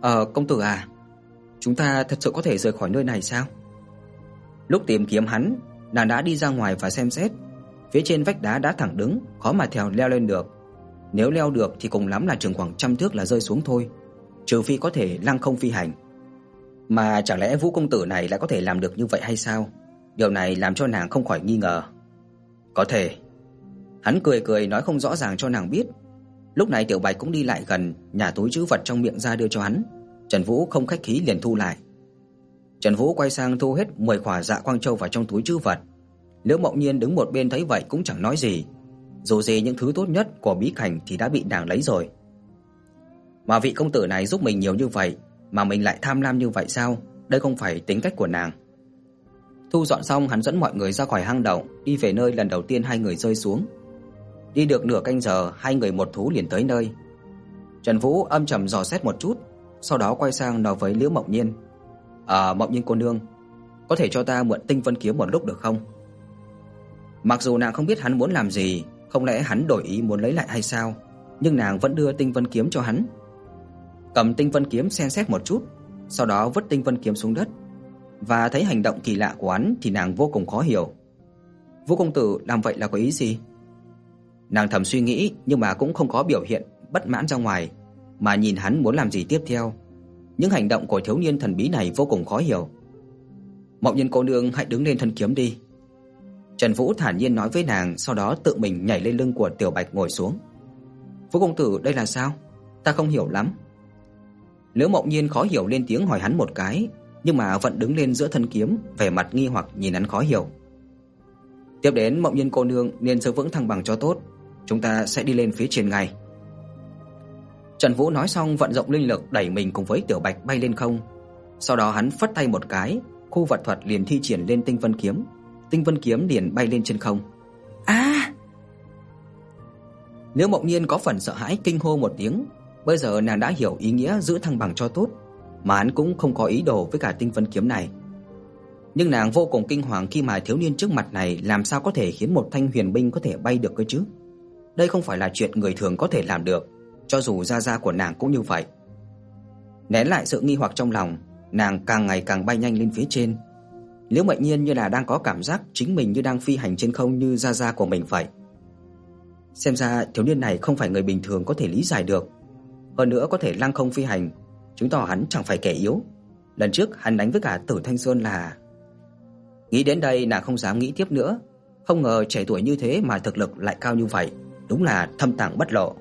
"Ờ, công tử à, chúng ta thật sự có thể rời khỏi nơi này sao?" Lúc tìm kiếm hắn, nàng đã đi ra ngoài và xem xét. Phía trên vách đá đã thẳng đứng, khó mà theo leo lên được. Nếu leo được thì cùng lắm là chừng khoảng trăm thước là rơi xuống thôi, trừ phi có thể lăng không phi hành. Mà chẳng lẽ Vũ công tử này lại có thể làm được như vậy hay sao? Điều này làm cho nàng không khỏi nghi ngờ. Có thể. Hắn cười cười nói không rõ ràng cho nàng biết. Lúc này Tiểu Bạch cũng đi lại gần, nhả túi trữ vật trong miệng ra đưa cho hắn. Trần Vũ không khách khí liền thu lại. Trần Vũ quay sang thu hết 10 quả dạ quang châu vào trong túi trữ vật. Liễu Mộng Nhiên đứng một bên thấy vậy cũng chẳng nói gì. Dù gì những thứ tốt nhất của bí cảnh thì đã bị nàng lấy rồi. Mà vị công tử này giúp mình nhiều như vậy, mà mình lại tham lam như vậy sao? Đây không phải tính cách của nàng. Thu dọn xong, hắn dẫn mọi người ra khỏi hang động, đi về nơi lần đầu tiên hai người rơi xuống. Đi được nửa canh giờ, hai người một thú liền tới nơi. Trần Vũ âm trầm dò xét một chút, sau đó quay sang nói với Liễu Mộng Nhiên: "À, Mộng Nhiên cô nương, có thể cho ta mượn Tinh Vân kiếm một lúc được không?" Mặc dù nàng không biết hắn muốn làm gì, không lẽ hắn đổi ý muốn lấy lại hay sao, nhưng nàng vẫn đưa Tinh Vân kiếm cho hắn. Cầm Tinh Vân kiếm xem xét một chút, sau đó vứt Tinh Vân kiếm xuống đất, và thấy hành động kỳ lạ của hắn thì nàng vô cùng khó hiểu. Vũ công tử làm vậy là có ý gì? Nàng thầm suy nghĩ nhưng mà cũng không có biểu hiện bất mãn ra ngoài, mà nhìn hắn muốn làm gì tiếp theo. Những hành động của thiếu niên thần bí này vô cùng khó hiểu. Mộng Nhân cô nương hãy đứng lên thân kiếm đi. Trần Vũ thản nhiên nói với nàng, sau đó tự mình nhảy lên lưng của Tiểu Bạch ngồi xuống. "Vũ công tử, đây là sao? Ta không hiểu lắm." Lữ Mộng Nhiên khó hiểu lên tiếng hỏi hắn một cái, nhưng mà vẫn đứng lên giữa thân kiếm, vẻ mặt nghi hoặc nhìn hắn khó hiểu. Tiếp đến Mộng Nhiên cô nương nên giữ vững thăng bằng cho tốt, chúng ta sẽ đi lên phía trên ngay. Trần Vũ nói xong vận dụng linh lực đẩy mình cùng với Tiểu Bạch bay lên không. Sau đó hắn phất tay một cái, khu vật thuật liền thi triển lên Tinh Vân kiếm. Tinh Vân kiếm liền bay lên trên không. A! À! Nếu Mộng Nhiên có phần sợ hãi kinh hô một tiếng, bây giờ nàng đã hiểu ý nghĩa giữ thăng bằng cho tốt, mà hắn cũng không có ý đồ với cả Tinh Vân kiếm này. Nhưng nàng vô cùng kinh hoàng khi mà thiếu niên trước mặt này làm sao có thể khiến một thanh huyền binh có thể bay được cơ chứ? Đây không phải là chuyện người thường có thể làm được, cho dù gia gia của nàng cũng như vậy. Nén lại sự nghi hoặc trong lòng, nàng càng ngày càng bay nhanh lên phía trên. Liễu Mệnh Nhiên như là đang có cảm giác chính mình như đang phi hành trên không như gia gia của mình vậy. Xem ra thiếu niên này không phải người bình thường có thể lý giải được. Hơn nữa có thể lăng không phi hành, chứng tỏ hắn chẳng phải kẻ yếu. Lần trước hắn đánh với cả Tử Thanh Sơn là Nghĩ đến đây nàng không dám nghĩ tiếp nữa, không ngờ trẻ tuổi như thế mà thực lực lại cao như vậy, đúng là thâm tàng bất lộ.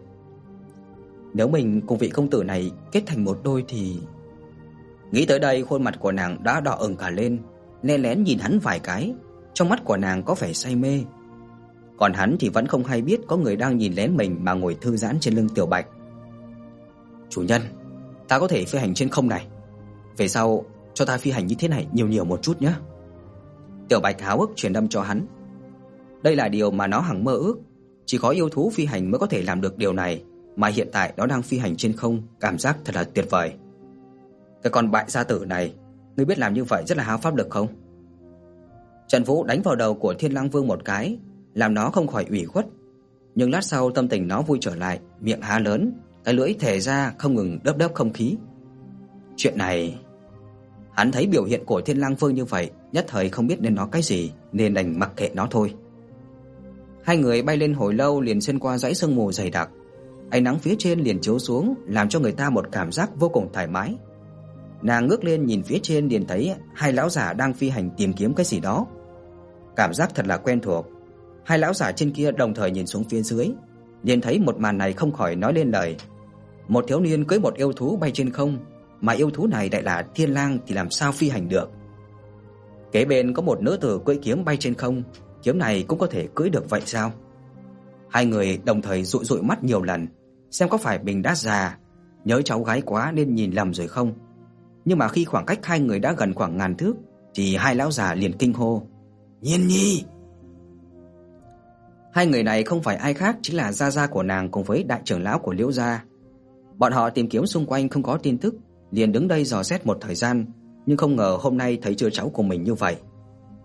Nếu mình cùng vị công tử này kết thành một đôi thì Nghĩ tới đây khuôn mặt của nàng đã đỏ ửng cả lên, lén lén nhìn hắn vài cái, trong mắt của nàng có vẻ say mê. Còn hắn thì vẫn không hay biết có người đang nhìn lén mình mà ngồi thư giãn trên lưng Tiểu Bạch. "Chủ nhân, ta có thể phi hành trên không này. Về sau cho ta phi hành như thế này nhiều nhiều một chút nhé." Tiểu Bạch háo hức truyền âm cho hắn. Đây là điều mà nó hằng mơ ước, chỉ có yêu thú phi hành mới có thể làm được điều này, mà hiện tại nó đang phi hành trên không, cảm giác thật là tuyệt vời. Cái con bại gia tử này, ngươi biết làm như vậy rất là hao pháp lực không? Trần Vũ đánh vào đầu của Thiên Lang Vương một cái, làm nó không khỏi ủy khuất, nhưng lát sau tâm tình nó vui trở lại, miệng há lớn, cái lưỡi thè ra không ngừng đớp đớp không khí. Chuyện này, hắn thấy biểu hiện của Thiên Lang Vương như vậy, nhất thời không biết nên nói cái gì, nên đành mặc kệ nó thôi. Hai người bay lên hồi lâu liền xuyên qua dãy sương mù dày đặc. Ánh nắng phía trên liền chiếu xuống, làm cho người ta một cảm giác vô cùng thoải mái. Nàng ngước lên nhìn phía trên liền thấy hai lão giả đang phi hành tìm kiếm cái gì đó. Cảm giác thật là quen thuộc. Hai lão giả trên kia đồng thời nhìn xuống phía dưới, liền thấy một màn này không khỏi nói lên lời. Một thiếu niên cưỡi một yêu thú bay trên không, mà yêu thú này lại là thiên lang thì làm sao phi hành được? Kế bên có một nữ tử cưỡi kiếm bay trên không, kiếm này cũng có thể cưỡi được vậy sao? Hai người đồng thời dụi dụi mắt nhiều lần, xem có phải mình đã già, nhớ cháu gái quá nên nhìn lầm rồi không. Nhưng mà khi khoảng cách hai người đã gần khoảng ngàn thước thì hai lão già liền kinh hô: "Nhiên Nhi!" Hai người này không phải ai khác chính là gia gia của nàng cùng với đại trưởng lão của Liễu gia. Bọn họ tìm kiếm xung quanh không có tin tức, liền đứng đây dò xét một thời gian, nhưng không ngờ hôm nay thấy chưa cháu của mình như vậy.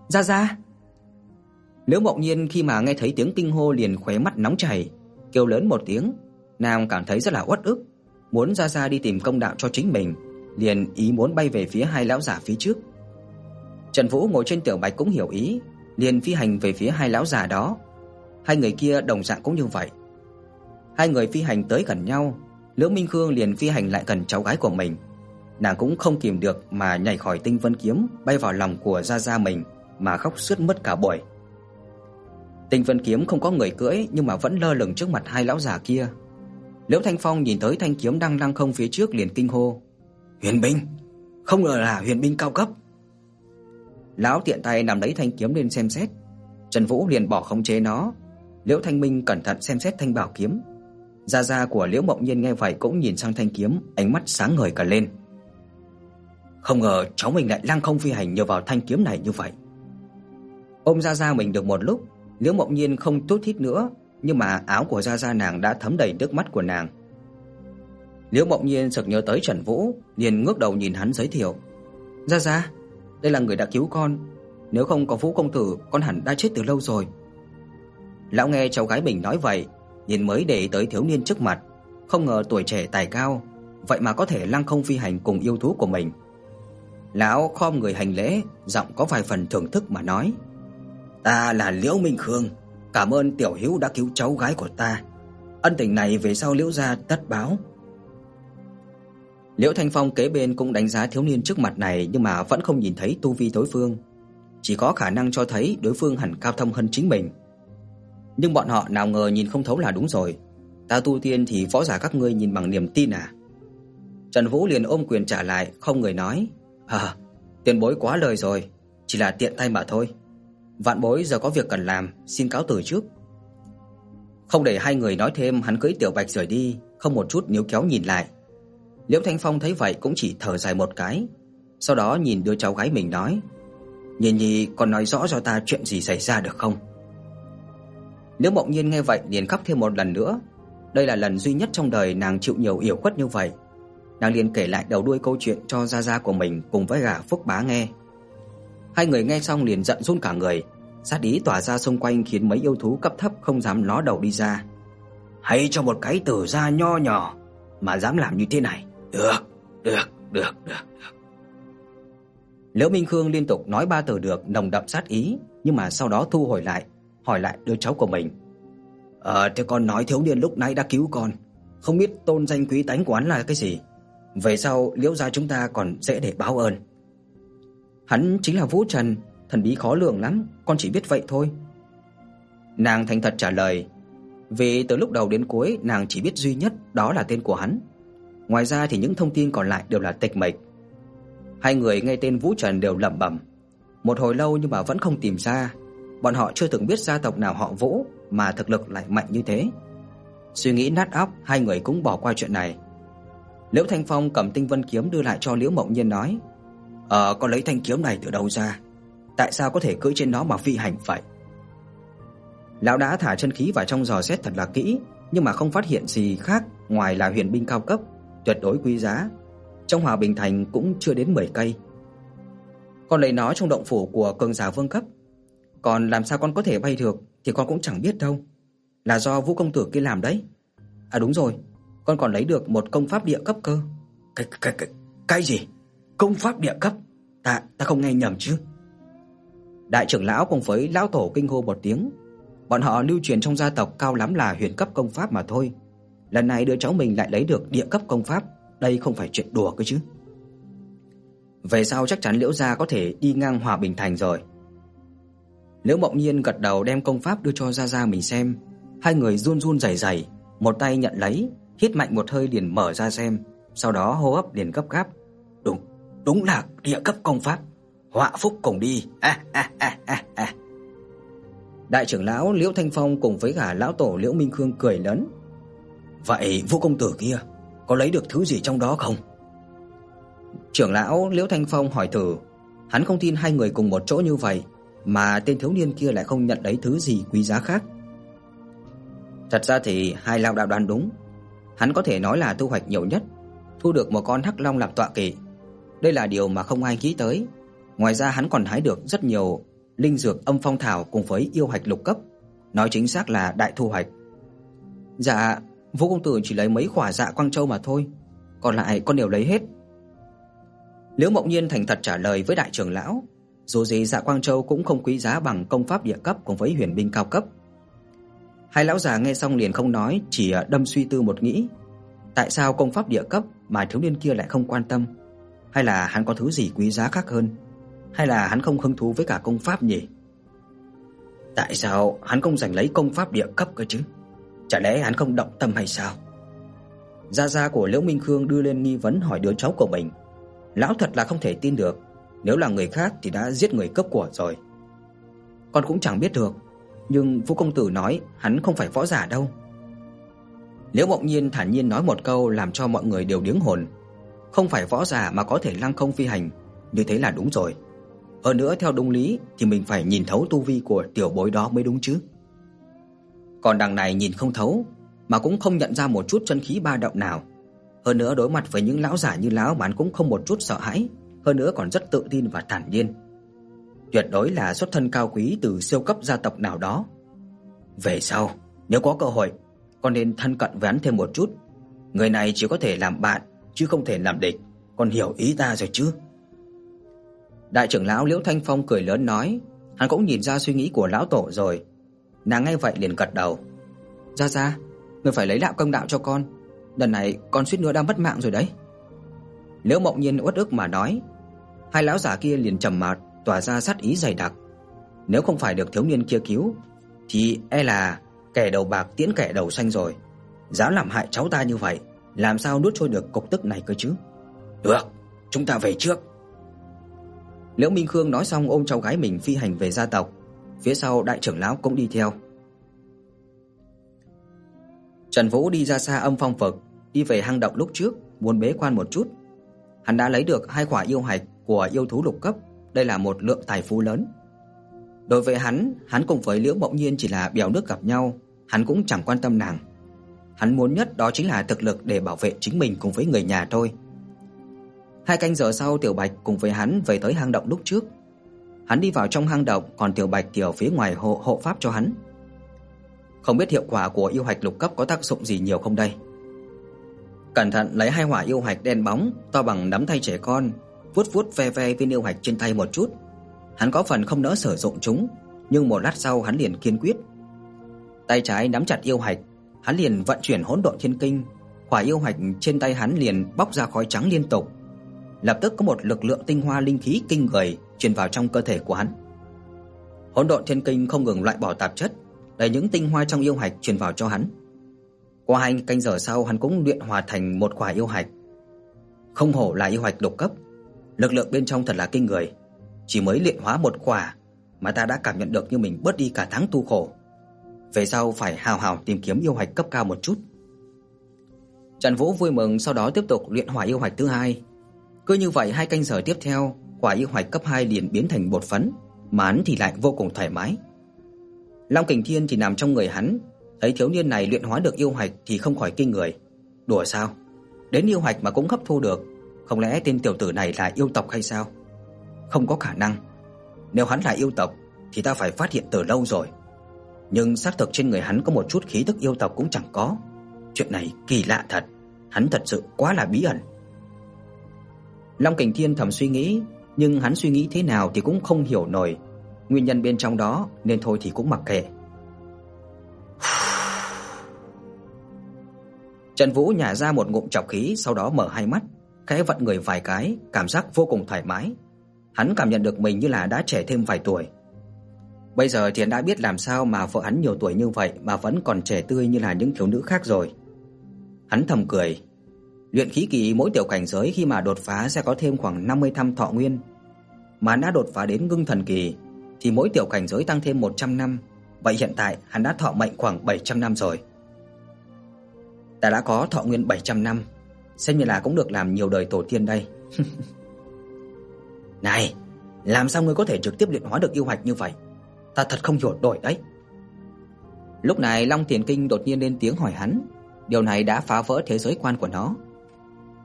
"Gia gia!" Liễu Mộng Nhiên khi mà nghe thấy tiếng kinh hô liền khóe mắt nóng chảy, kêu lớn một tiếng, nàng cảm thấy rất là uất ức, muốn ra ra đi tìm công đạo cho chính mình, liền ý muốn bay về phía hai lão giả phía trước. Trần Vũ ngồi trên tiểu bạch cũng hiểu ý, liền phi hành về phía hai lão già đó. Hai người kia đồng dạng cũng như vậy. Hai người phi hành tới gần nhau, Lữ Minh Khương liền phi hành lại gần cháu gái của mình. nàng cũng không kìm được mà nhảy khỏi tinh vân kiếm, bay vào lòng của gia gia mình mà khóc sướt mướt cả buổi. Tinh vân kiếm không có người cưỡi nhưng mà vẫn lơ lửng trước mặt hai lão già kia. Liễu Thanh Phong nhìn tới thanh kiếm đang lăng không phía trước liền kinh hô: "Huyền binh, không ngờ là huyền binh cao cấp." Lão tiện tay nắm lấy thanh kiếm lên xem xét, Trần Vũ liền bỏ khống chế nó. Liễu Thanh Minh cẩn thận xem xét thanh bảo kiếm. Gia gia của Liễu Mộng Nhiên nghe vậy cũng nhìn sang thanh kiếm, ánh mắt sáng ngời cả lên. Không ngờ cháu mình lại lăng không phi hành nhờ vào thanh kiếm này như vậy. Ôm Gia Gia mình được một lúc, Liễu Mộng Nhiên không tốt thít nữa, nhưng mà áo của Gia Gia nàng đã thấm đầy nước mắt của nàng. Liễu Mộng Nhiên sực nhớ tới Trần Vũ, liền ngước đầu nhìn hắn giới thiệu: "Gia Gia, đây là người đã cứu con, nếu không có Vũ công tử, con hẳn đã chết từ lâu rồi." Lão nghe cháu gái mình nói vậy, nhìn mới để tới thiếu niên trước mặt, không ngờ tuổi trẻ tài cao, vậy mà có thể lăng không phi hành cùng yêu thú của mình. Lão khom người hành lễ, giọng có vài phần thưởng thức mà nói: "Ta là Liễu Minh Khương, cảm ơn tiểu hữu đã cứu cháu gái của ta. Ân tình này về sau Liễu gia tất báo." Liễu Thanh Phong kế bên cũng đánh giá thiếu niên trước mặt này nhưng mà vẫn không nhìn thấy tu vi đối phương, chỉ có khả năng cho thấy đối phương hẳn cao thâm hơn chính mình. Nhưng bọn họ nào ngờ nhìn không thấu là đúng rồi. Ta tu tiên thì võ giả các ngươi nhìn bằng niềm tin à? Trần Vũ liền ôm quyền trả lại, không người nói: "À, tiền bối quá lời rồi, chỉ là tiện tay mà thôi. Vạn bối giờ có việc cần làm, xin cáo từ trước." Không để hai người nói thêm, hắn cưỡi Tiểu Bạch rời đi, không một chút níu kéo nhìn lại. Liễu Thanh Phong thấy vậy cũng chỉ thở dài một cái, sau đó nhìn đứa cháu gái mình nói: "Nhiên Nhi, còn nói rõ cho ta chuyện gì xảy ra được không?" Liễu Mộng Nhiên nghe vậy liền khóc thêm một lần nữa. Đây là lần duy nhất trong đời nàng chịu nhiều ủy khuất như vậy. Nàng liền kể lại đầu đuôi câu chuyện cho gia gia của mình cùng với gã Phúc Bá nghe. Hai người nghe xong liền giận run cả người, sát ý tỏa ra xung quanh khiến mấy yêu thú cấp thấp không dám ló đầu đi ra. Hay cho một cái tử gia nho nhỏ mà dám làm như thế này. Được, được, được, được. Liễu Minh Khương liên tục nói ba từ được nồng đậm sát ý, nhưng mà sau đó thu hồi lại, hỏi lại đứa cháu của mình. "Ờ thế con nói thiếu niên lúc nãy đã cứu con, không biết tôn danh quý tánh của hắn là cái gì? Về sau Liễu gia chúng ta còn dễ để báo ơn." Hắn chính là Vũ Trần, thần bí khó lường lắm, con chỉ biết vậy thôi. Nàng thành thật trả lời, vì từ lúc đầu đến cuối nàng chỉ biết duy nhất đó là tên của hắn. Ngoài ra thì những thông tin còn lại đều là tịch mịch. Hai người nghe tên Vũ Trần đều lẩm bẩm, một hồi lâu nhưng mà vẫn không tìm ra bọn họ chưa từng biết gia tộc nào họ Vũ mà thực lực lại mạnh như thế. Suy nghĩ nát óc, hai người cũng bỏ qua chuyện này. Liễu Thanh Phong cầm Tinh Vân kiếm đưa lại cho Liễu Mộng Nhiên nói: "Ờ, con lấy thanh kiếm này từ đâu ra? Tại sao có thể cưỡi trên nó mà phi hành vậy?" Lão đã thả chân khí vào trong giò xét thật là kỹ, nhưng mà không phát hiện gì khác ngoài là huyền binh cao cấp, tuyệt đối quý giá. Trong Hòa Bình Thành cũng chưa đến 10 cây. Con lấy nó trong động phủ của cường giả vương cấp, còn làm sao con có thể bay được thì con cũng chẳng biết đâu. Là do Vũ công tử kia làm đấy. À đúng rồi, con còn lấy được một công pháp địa cấp cơ. Cái cái cái cái gì? Công pháp địa cấp? Ta ta không nghe nhầm chứ? Đại trưởng lão cùng với lão tổ kinh hô một tiếng. Bọn họ lưu truyền trong gia tộc cao lắm là huyền cấp công pháp mà thôi. Lần này đứa cháu mình lại lấy được địa cấp công pháp, đây không phải chuyện đùa cơ chứ. Về sau chắc chắn Liễu gia có thể đi ngang Hòa Bình thành rồi. Liễu Mộng Nhiên gật đầu đem công pháp đưa cho Gia Gia mình xem. Hai người run run rẩy rẩy, một tay nhận lấy, hít mạnh một hơi liền mở ra xem, sau đó hô hấp liền gấp gáp. Đúng, là địa cấp công pháp. Họa phúc cùng đi. À, à, à, à, à. Đại trưởng lão Liễu Thanh Phong cùng với cả lão tổ Liễu Minh Khương cười lớn. Vậy Vũ công tử kia có lấy được thứ gì trong đó không? Trưởng lão Liễu Thanh Phong hỏi thử, hắn không tin hai người cùng một chỗ như vậy, mà tên thiếu niên kia lại không nhận lấy thứ gì quý giá khác. Thật ra thì hai lão đạo đoán đúng, hắn có thể nói là thu hoạch nhiều nhất, thu được một con hắc long làm tọa kỵ. Đây là điều mà không ai nghĩ tới. Ngoài ra hắn còn hái được rất nhiều linh dược âm phong thảo cùng với yêu hạch lục cấp, nói chính xác là đại thu hoạch. Dạ, Vũ công tử chỉ lấy mấy quả dạ quang châu mà thôi, còn lại con đều lấy hết. Liễu Mộng Nhiên thành thật trả lời với đại trưởng lão, dù gì Dạ Quang Châu cũng không quý giá bằng công pháp địa cấp cùng với huyền binh cao cấp. Hai lão già nghe xong liền không nói, chỉ ờ, đâm suy tư một nghĩ, tại sao công pháp địa cấp mà thiếu niên kia lại không quan tâm, hay là hắn có thứ gì quý giá khác hơn? Hay là hắn không hứng thú với cả công pháp nhỉ? Tại sao hắn không giành lấy công pháp địa cấp cơ chứ? Chả lẽ hắn không động tâm hay sao? Gia gia của Liễu Minh Khương đưa lên nghi vấn hỏi đứa cháu của mình. Lão thật là không thể tin được, nếu là người khác thì đã giết người cấp của rồi. Con cũng chẳng biết được, nhưng Vũ công tử nói hắn không phải võ giả đâu. Liễu Mộng Nhiên thản nhiên nói một câu làm cho mọi người đều điếng hồn. Không phải võ giả mà có thể lăng không phi hành, như thế là đúng rồi. Hơn nữa theo đúng lý thì mình phải nhìn thấu tu vi của tiểu bối đó mới đúng chứ. Còn đằng này nhìn không thấu mà cũng không nhận ra một chút chân khí ba động nào. Hơn nữa đối mặt với những lão giả như lão bán cũng không một chút sợ hãi, hơn nữa còn rất tự tin và thản nhiên. Tuyệt đối là xuất thân cao quý từ siêu cấp gia tộc nào đó. Về sau, nếu có cơ hội, con nên thân cận với hắn thêm một chút. Người này chỉ có thể làm bạn chứ không thể làm địch, con hiểu ý ta rồi chứ? Đại trưởng lão Liễu Thanh Phong cười lớn nói, hắn cũng nhìn ra suy nghĩ của lão tổ rồi. Nàng nghe vậy liền gật đầu. "Gia gia, người phải lấy đạo công đạo cho con, lần này con suýt nữa đã mất mạng rồi đấy." Liễu Mộng Nhiên uất ức mà nói. Hai lão giả kia liền trầm mặt, tỏa ra sát ý dày đặc. Nếu không phải được thiếu niên kia cứu thì e là kẻ đầu bạc tiễn kẻ đầu xanh rồi. Dám làm hại cháu ta như vậy, làm sao nuốt trôi được cục tức này cơ chứ? Được, chúng ta về trước. Liễu Minh Khương nói xong ôm cháu gái mình phi hành về gia tộc, phía sau đại trưởng lão cũng đi theo. Trần Vũ đi ra xa âm phong vực, đi về hang động lúc trước, muốn bế quan một chút. Hắn đã lấy được hai quả yêu hạch của yêu thú lục cấp, đây là một lượng tài phú lớn. Đối với hắn, hắn cùng với Liễu Mộng Nhiên chỉ là bèo nước gặp nhau, hắn cũng chẳng quan tâm nàng. Hắn muốn nhất đó chính là thực lực để bảo vệ chính mình cùng với người nhà thôi. Hai canh giờ sau Tiểu Bạch cùng với hắn về tới hang động lúc trước. Hắn đi vào trong hang động, còn Tiểu Bạch thì ở phía ngoài hộ hộ pháp cho hắn. Không biết hiệu quả của yêu hạch lục cấp có tác dụng gì nhiều không đây. Cẩn thận lấy hai hỏa yêu hạch đen bóng to bằng nắm tay trẻ con, vuốt vuốt ve ve viên yêu hạch trên tay một chút. Hắn có phần không nỡ sử dụng chúng, nhưng một lát sau hắn liền kiên quyết. Tay trái nắm chặt yêu hạch, hắn liền vận chuyển hỗn độn thiên kinh, quả yêu hạch trên tay hắn liền bốc ra khói trắng liên tục. Lập tức có một lực lượng tinh hoa linh khí kinh người truyền vào trong cơ thể của hắn. Hỗn độn thiên kinh không ngừng loại bỏ tạp chất, đẩy những tinh hoa trong yêu hạch truyền vào cho hắn. Qua hai canh giờ sau hắn cũng luyện hòa thành một quả yêu hạch. Không hổ là yêu hạch độc cấp, lực lượng bên trong thật là kinh người. Chỉ mới luyện hóa một quả mà ta đã cảm nhận được như mình bớt đi cả tháng tu khổ. Về sau phải hào hào tìm kiếm yêu hạch cấp cao một chút. Trần Vũ vui mừng sau đó tiếp tục luyện hỏa yêu hạch thứ hai. Cứ như vậy hai canh giờ tiếp theo, quả yêu hạch cấp 2 liền biến thành bột phấn, mà hắn thì lại vô cùng thoải mái. Long Kình Thiên thì nằm trong người hắn, thấy thiếu niên này luyện hóa được yêu hạch thì không khỏi kinh người. Đùa sao? Đến yêu hạch mà cũng hấp thu được, không lẽ tên tiểu tử này là yêu tộc hay sao? Không có khả năng. Nếu hắn là yêu tộc thì ta phải phát hiện từ lâu rồi. Nhưng xác thực trên người hắn có một chút khí tức yêu tộc cũng chẳng có. Chuyện này kỳ lạ thật, hắn thật sự quá là bí ẩn. Long Kình Thiên thầm suy nghĩ, nhưng hắn suy nghĩ thế nào thì cũng không hiểu nổi nguyên nhân bên trong đó nên thôi thì cũng mặc kệ. Trần Vũ nhả ra một ngụm trọc khí, sau đó mở hai mắt, khẽ vặn người vài cái, cảm giác vô cùng thoải mái. Hắn cảm nhận được mình như là đã trẻ thêm vài tuổi. Bây giờ thì đã biết làm sao mà vợ hắn nhiều tuổi như vậy mà vẫn còn trẻ tươi như là những thiếu nữ khác rồi. Hắn thầm cười. Luyện khí kỳ mỗi tiểu cảnh giới khi mà đột phá sẽ có thêm khoảng 50 năm thọ nguyên. Mà đã đột phá đến ngưng thần kỳ thì mỗi tiểu cảnh giới tăng thêm 100 năm, vậy hiện tại hắn đã thọ mệnh khoảng 700 năm rồi. Ta đã có thọ nguyên 700 năm, xem như là cũng được làm nhiều đời tổ tiên đây. Này, làm sao ngươi có thể trực tiếp luyện hóa được yêu hạch như vậy? Ta thật không hiểu nổi đấy. Lúc này Long Tiền Kinh đột nhiên lên tiếng hỏi hắn, điều này đã phá vỡ thế giới quan của nó.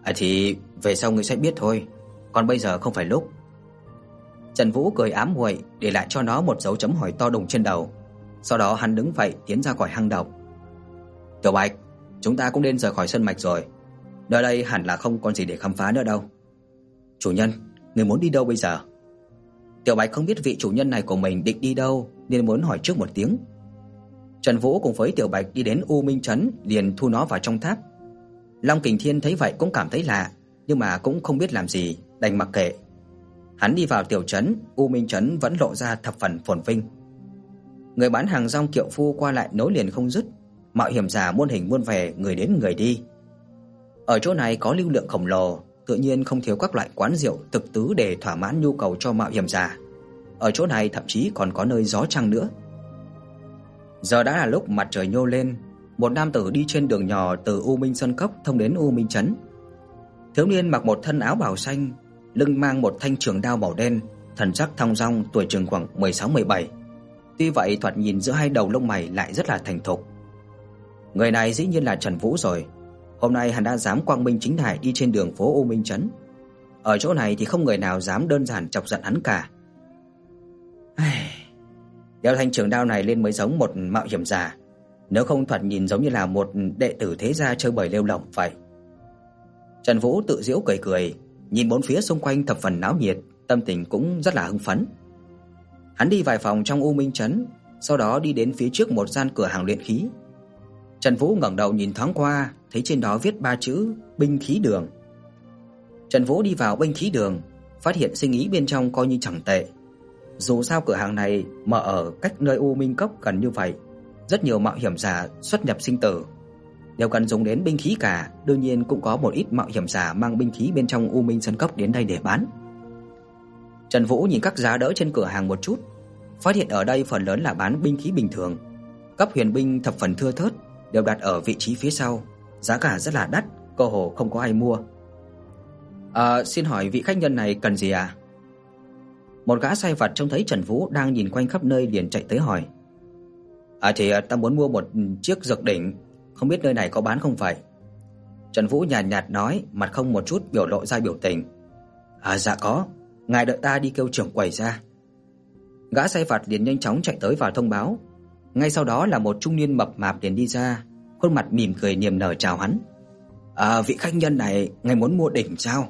À thì về sau ngươi sẽ biết thôi, còn bây giờ không phải lúc. Trần Vũ cười ám muội, để lại cho nó một dấu chấm hỏi to đùng trên đầu. Sau đó hắn đứng dậy tiến ra khỏi hang động. "Tiểu Bạch, chúng ta cũng nên rời khỏi sân mạch rồi. Nơi đây hẳn là không còn gì để khám phá nữa đâu." "Chủ nhân, người muốn đi đâu bây giờ?" Tiểu Bạch không biết vị chủ nhân này của mình định đi đâu nên muốn hỏi trước một tiếng. Trần Vũ cùng với Tiểu Bạch đi đến U Minh trấn, liền thu nó vào trong tháp. Long Kình Thiên thấy vậy cũng cảm thấy lạ, nhưng mà cũng không biết làm gì, đành mặc kệ. Hắn đi vào tiểu trấn, U Minh trấn vẫn lộ ra thập phần phồn vinh. Người bán hàng rong kiệu phu qua lại nối liền không dứt, mạo hiểm giả muôn hình muôn vẻ, người đến người đi. Ở chỗ này có lưu lượng khổng lồ, tự nhiên không thiếu các loại quán rượu thực tứ để thỏa mãn nhu cầu cho mạo hiểm giả. Ở chỗ này thậm chí còn có nơi gió trăng nữa. Giờ đã là lúc mặt trời nhô lên, một nam tử đi trên đường nhỏ từ U Minh Sơn Cốc thông đến U Minh trấn. Thiếu niên mặc một thân áo bào xanh, lưng mang một thanh trường đao màu đen, thần sắc thong dong, tuổi chừng khoảng 16-17. Tuy vậy thoạt nhìn giữa hai đầu lông mày lại rất là thành thục. Người này dĩ nhiên là Trần Vũ rồi. Hôm nay hắn đã dám quang minh chính đại đi trên đường phố U Minh trấn. Ở chỗ này thì không người nào dám đơn giản chọc giận hắn cả. Đeo thanh trường đao này lên mới giống một mạo hiểm giả, nếu không thoạt nhìn giống như là một đệ tử thế gia chơi bời lêu lỏng vậy. Trần Vũ tự giễu cười cười, nhìn bốn phía xung quanh thập phần náo nhiệt, tâm tình cũng rất là hưng phấn. Hắn đi vài phòng trong U Minh trấn, sau đó đi đến phía trước một gian cửa hàng luyện khí. Trần Vũ ngẩng đầu nhìn thoáng qua, thấy trên đó viết ba chữ Binh khí đường. Trần Vũ đi vào binh khí đường, phát hiện sinh ý bên trong coi như chẳng tệ. Dù sao cửa hàng này mở ở cách nơi U Minh Cốc gần như vậy, rất nhiều mạo hiểm giả xuất nhập sinh tử đều cần dùng đến binh khí cả, đương nhiên cũng có một ít mạo hiểm giả mang binh khí bên trong U Minh Sơn Cốc đến đây để bán. Trần Vũ nhìn các giá đỡ trên cửa hàng một chút, phát hiện ở đây phần lớn là bán binh khí bình thường, cấp huyền binh thập phần thưa thớt, đều đặt ở vị trí phía sau, giá cả rất là đắt, cơ hồ không có ai mua. À, xin hỏi vị khách nhân này cần gì à? Một gã sai vặt trông thấy Trần Vũ đang nhìn quanh khắp nơi liền chạy tới hỏi. À thì à, ta muốn mua một chiếc dược đỉnh, không biết nơi này có bán không vậy? Trần Vũ nhàn nhạt, nhạt nói, mặt không một chút biểu lộ ra biểu tình. À dạ có, ngài đợi ta đi kêu trưởng quầy ra. Gã sai vặt liền nhanh chóng chạy tới và thông báo. Ngay sau đó là một trung niên mập mạp liền đi ra, khuôn mặt mỉm cười niềm nở chào hắn. "À, vị khách nhân này, ngài muốn mua đỉnh sao?"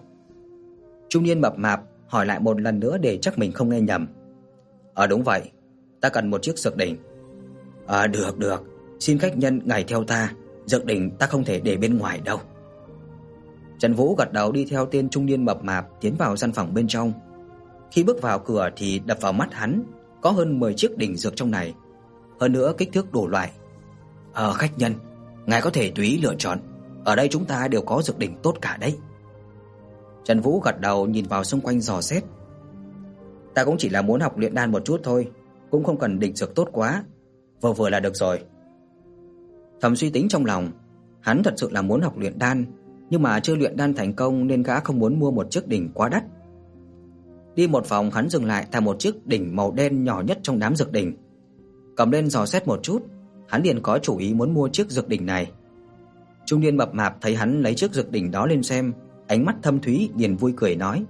Trung niên mập mạp hỏi lại một lần nữa để chắc mình không nghe nhầm. "Ờ đúng vậy, ta cần một chiếc dược đỉnh." "À được được, xin khách nhân ngài theo ta, dược đỉnh ta không thể để bên ngoài đâu." Trần Vũ gật đầu đi theo tên trung niên mập mạp tiến vào gian phòng bên trong. Khi bước vào cửa thì đập vào mắt hắn có hơn 10 chiếc đỉnh dược trong này, hơn nữa kích thước đủ loại. "Ờ khách nhân, ngài có thể tùy ý lựa chọn, ở đây chúng ta đều có dược đỉnh tốt cả đấy." Trần Vũ gật đầu nhìn vào xung quanh dò xét. "Ta cũng chỉ là muốn học luyện đan một chút thôi, cũng không cần đỉnh dược tốt quá, vừa vừa là được rồi." Thầm suy tính trong lòng, hắn thật sự là muốn học luyện đan, nhưng mà chưa luyện đan thành công nên gã không muốn mua một chiếc đỉnh quá đắt. Đi một vòng hắn dừng lại tại một chiếc đỉnh màu đen nhỏ nhất trong đám dược đỉnh. Cầm lên dò xét một chút, hắn liền có chủ ý muốn mua chiếc dược đỉnh này. Trung niên mập mạp thấy hắn lấy chiếc dược đỉnh đó lên xem, ánh mắt thâm thúy liền vui cười nói: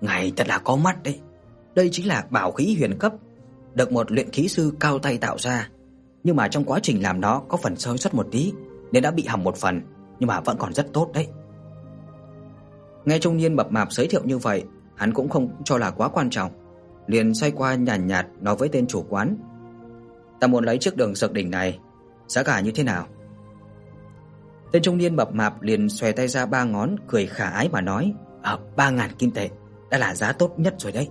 "Ngài thật là có mắt đấy. Đây chính là bảo khí huyền cấp, được một luyện khí sư cao tay tạo ra, nhưng mà trong quá trình làm nó có phần sơ suất một tí, nên đã bị hỏng một phần, nhưng mà vẫn còn rất tốt đấy." Nghe trung niên mập mạp giới thiệu như vậy, hắn cũng không cho là quá quan trọng, liền xoay qua nhàn nhạt, nhạt nói với tên chủ quán: "Ta muốn lấy chiếc đường sực đỉnh này, giá cả như thế nào?" Tên trung niên mập mạp liền xòe tay ra ba ngón, cười khả ái mà nói: ờ, "À, 3000 kim tệ, đã là giá tốt nhất rồi đấy."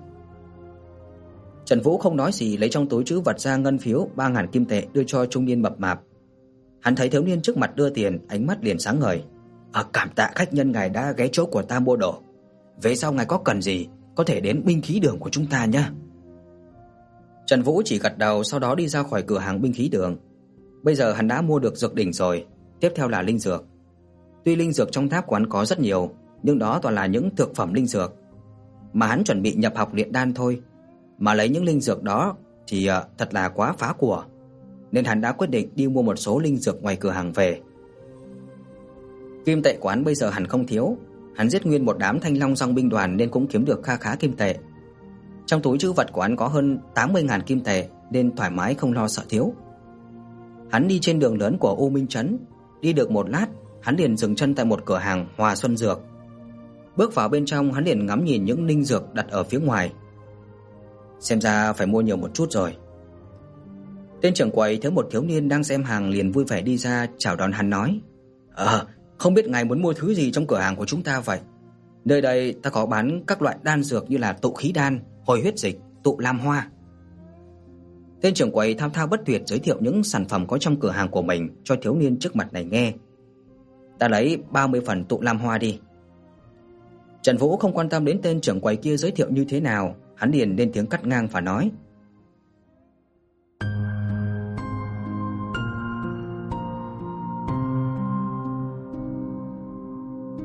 Trần Vũ không nói gì, lấy trong túi trữ vật ra ngân phiếu 3000 kim tệ đưa cho trung niên mập mạp. Hắn thấy thiếu niên trước mặt đưa tiền, ánh mắt liền sáng ngời. "À, cảm tạ khách nhân ngài đã ghé chỗ của ta mua đồ. Về sau ngài có cần gì, có thể đến binh khí đường của chúng ta nhé." Trần Vũ chỉ gật đầu sau đó đi ra khỏi cửa hàng binh khí đường. Bây giờ hắn đã mua được dược đỉnh rồi, tiếp theo là linh dược. Tuy linh dược trong tháp quán có rất nhiều, nhưng đó toàn là những thực phẩm linh dược mà hắn chuẩn bị nhập học luyện đan thôi, mà lấy những linh dược đó thì uh, thật là quá phá của. Nên hắn đã quyết định đi mua một số linh dược ngoài cửa hàng về. Kim tệ quán bây giờ hắn không thiếu, hắn giết nguyên một đám thanh long dòng binh đoàn nên cũng kiếm được kha khá kim tệ. Trong túi trữ vật của hắn có hơn 80.000 kim tệ nên thoải mái không lo sợ thiếu. Hắn đi trên đường lớn của U Minh trấn, đi được một lát, hắn liền dừng chân tại một cửa hàng Hòa Xuân Dược. Bước vào bên trong, hắn liền ngắm nhìn những linh dược đặt ở phía ngoài. Xem ra phải mua nhiều một chút rồi. Tên trưởng quầy thấy một thiếu niên đang xem hàng liền vui vẻ đi ra chào đón hắn nói: "Ờ, không biết ngài muốn mua thứ gì trong cửa hàng của chúng ta vậy?" Nơi đây ta có bán các loại đan dược như là tụ khí đan, hồi huyết dịch, tụ lam hoa. Tên trưởng quầy thao thao bất tuyệt giới thiệu những sản phẩm có trong cửa hàng của mình cho thiếu niên trước mặt này nghe. Ta lấy 30 phần tụ lam hoa đi. Trần Vũ không quan tâm đến tên trưởng quầy kia giới thiệu như thế nào, hắn liền lên tiếng cắt ngang và nói: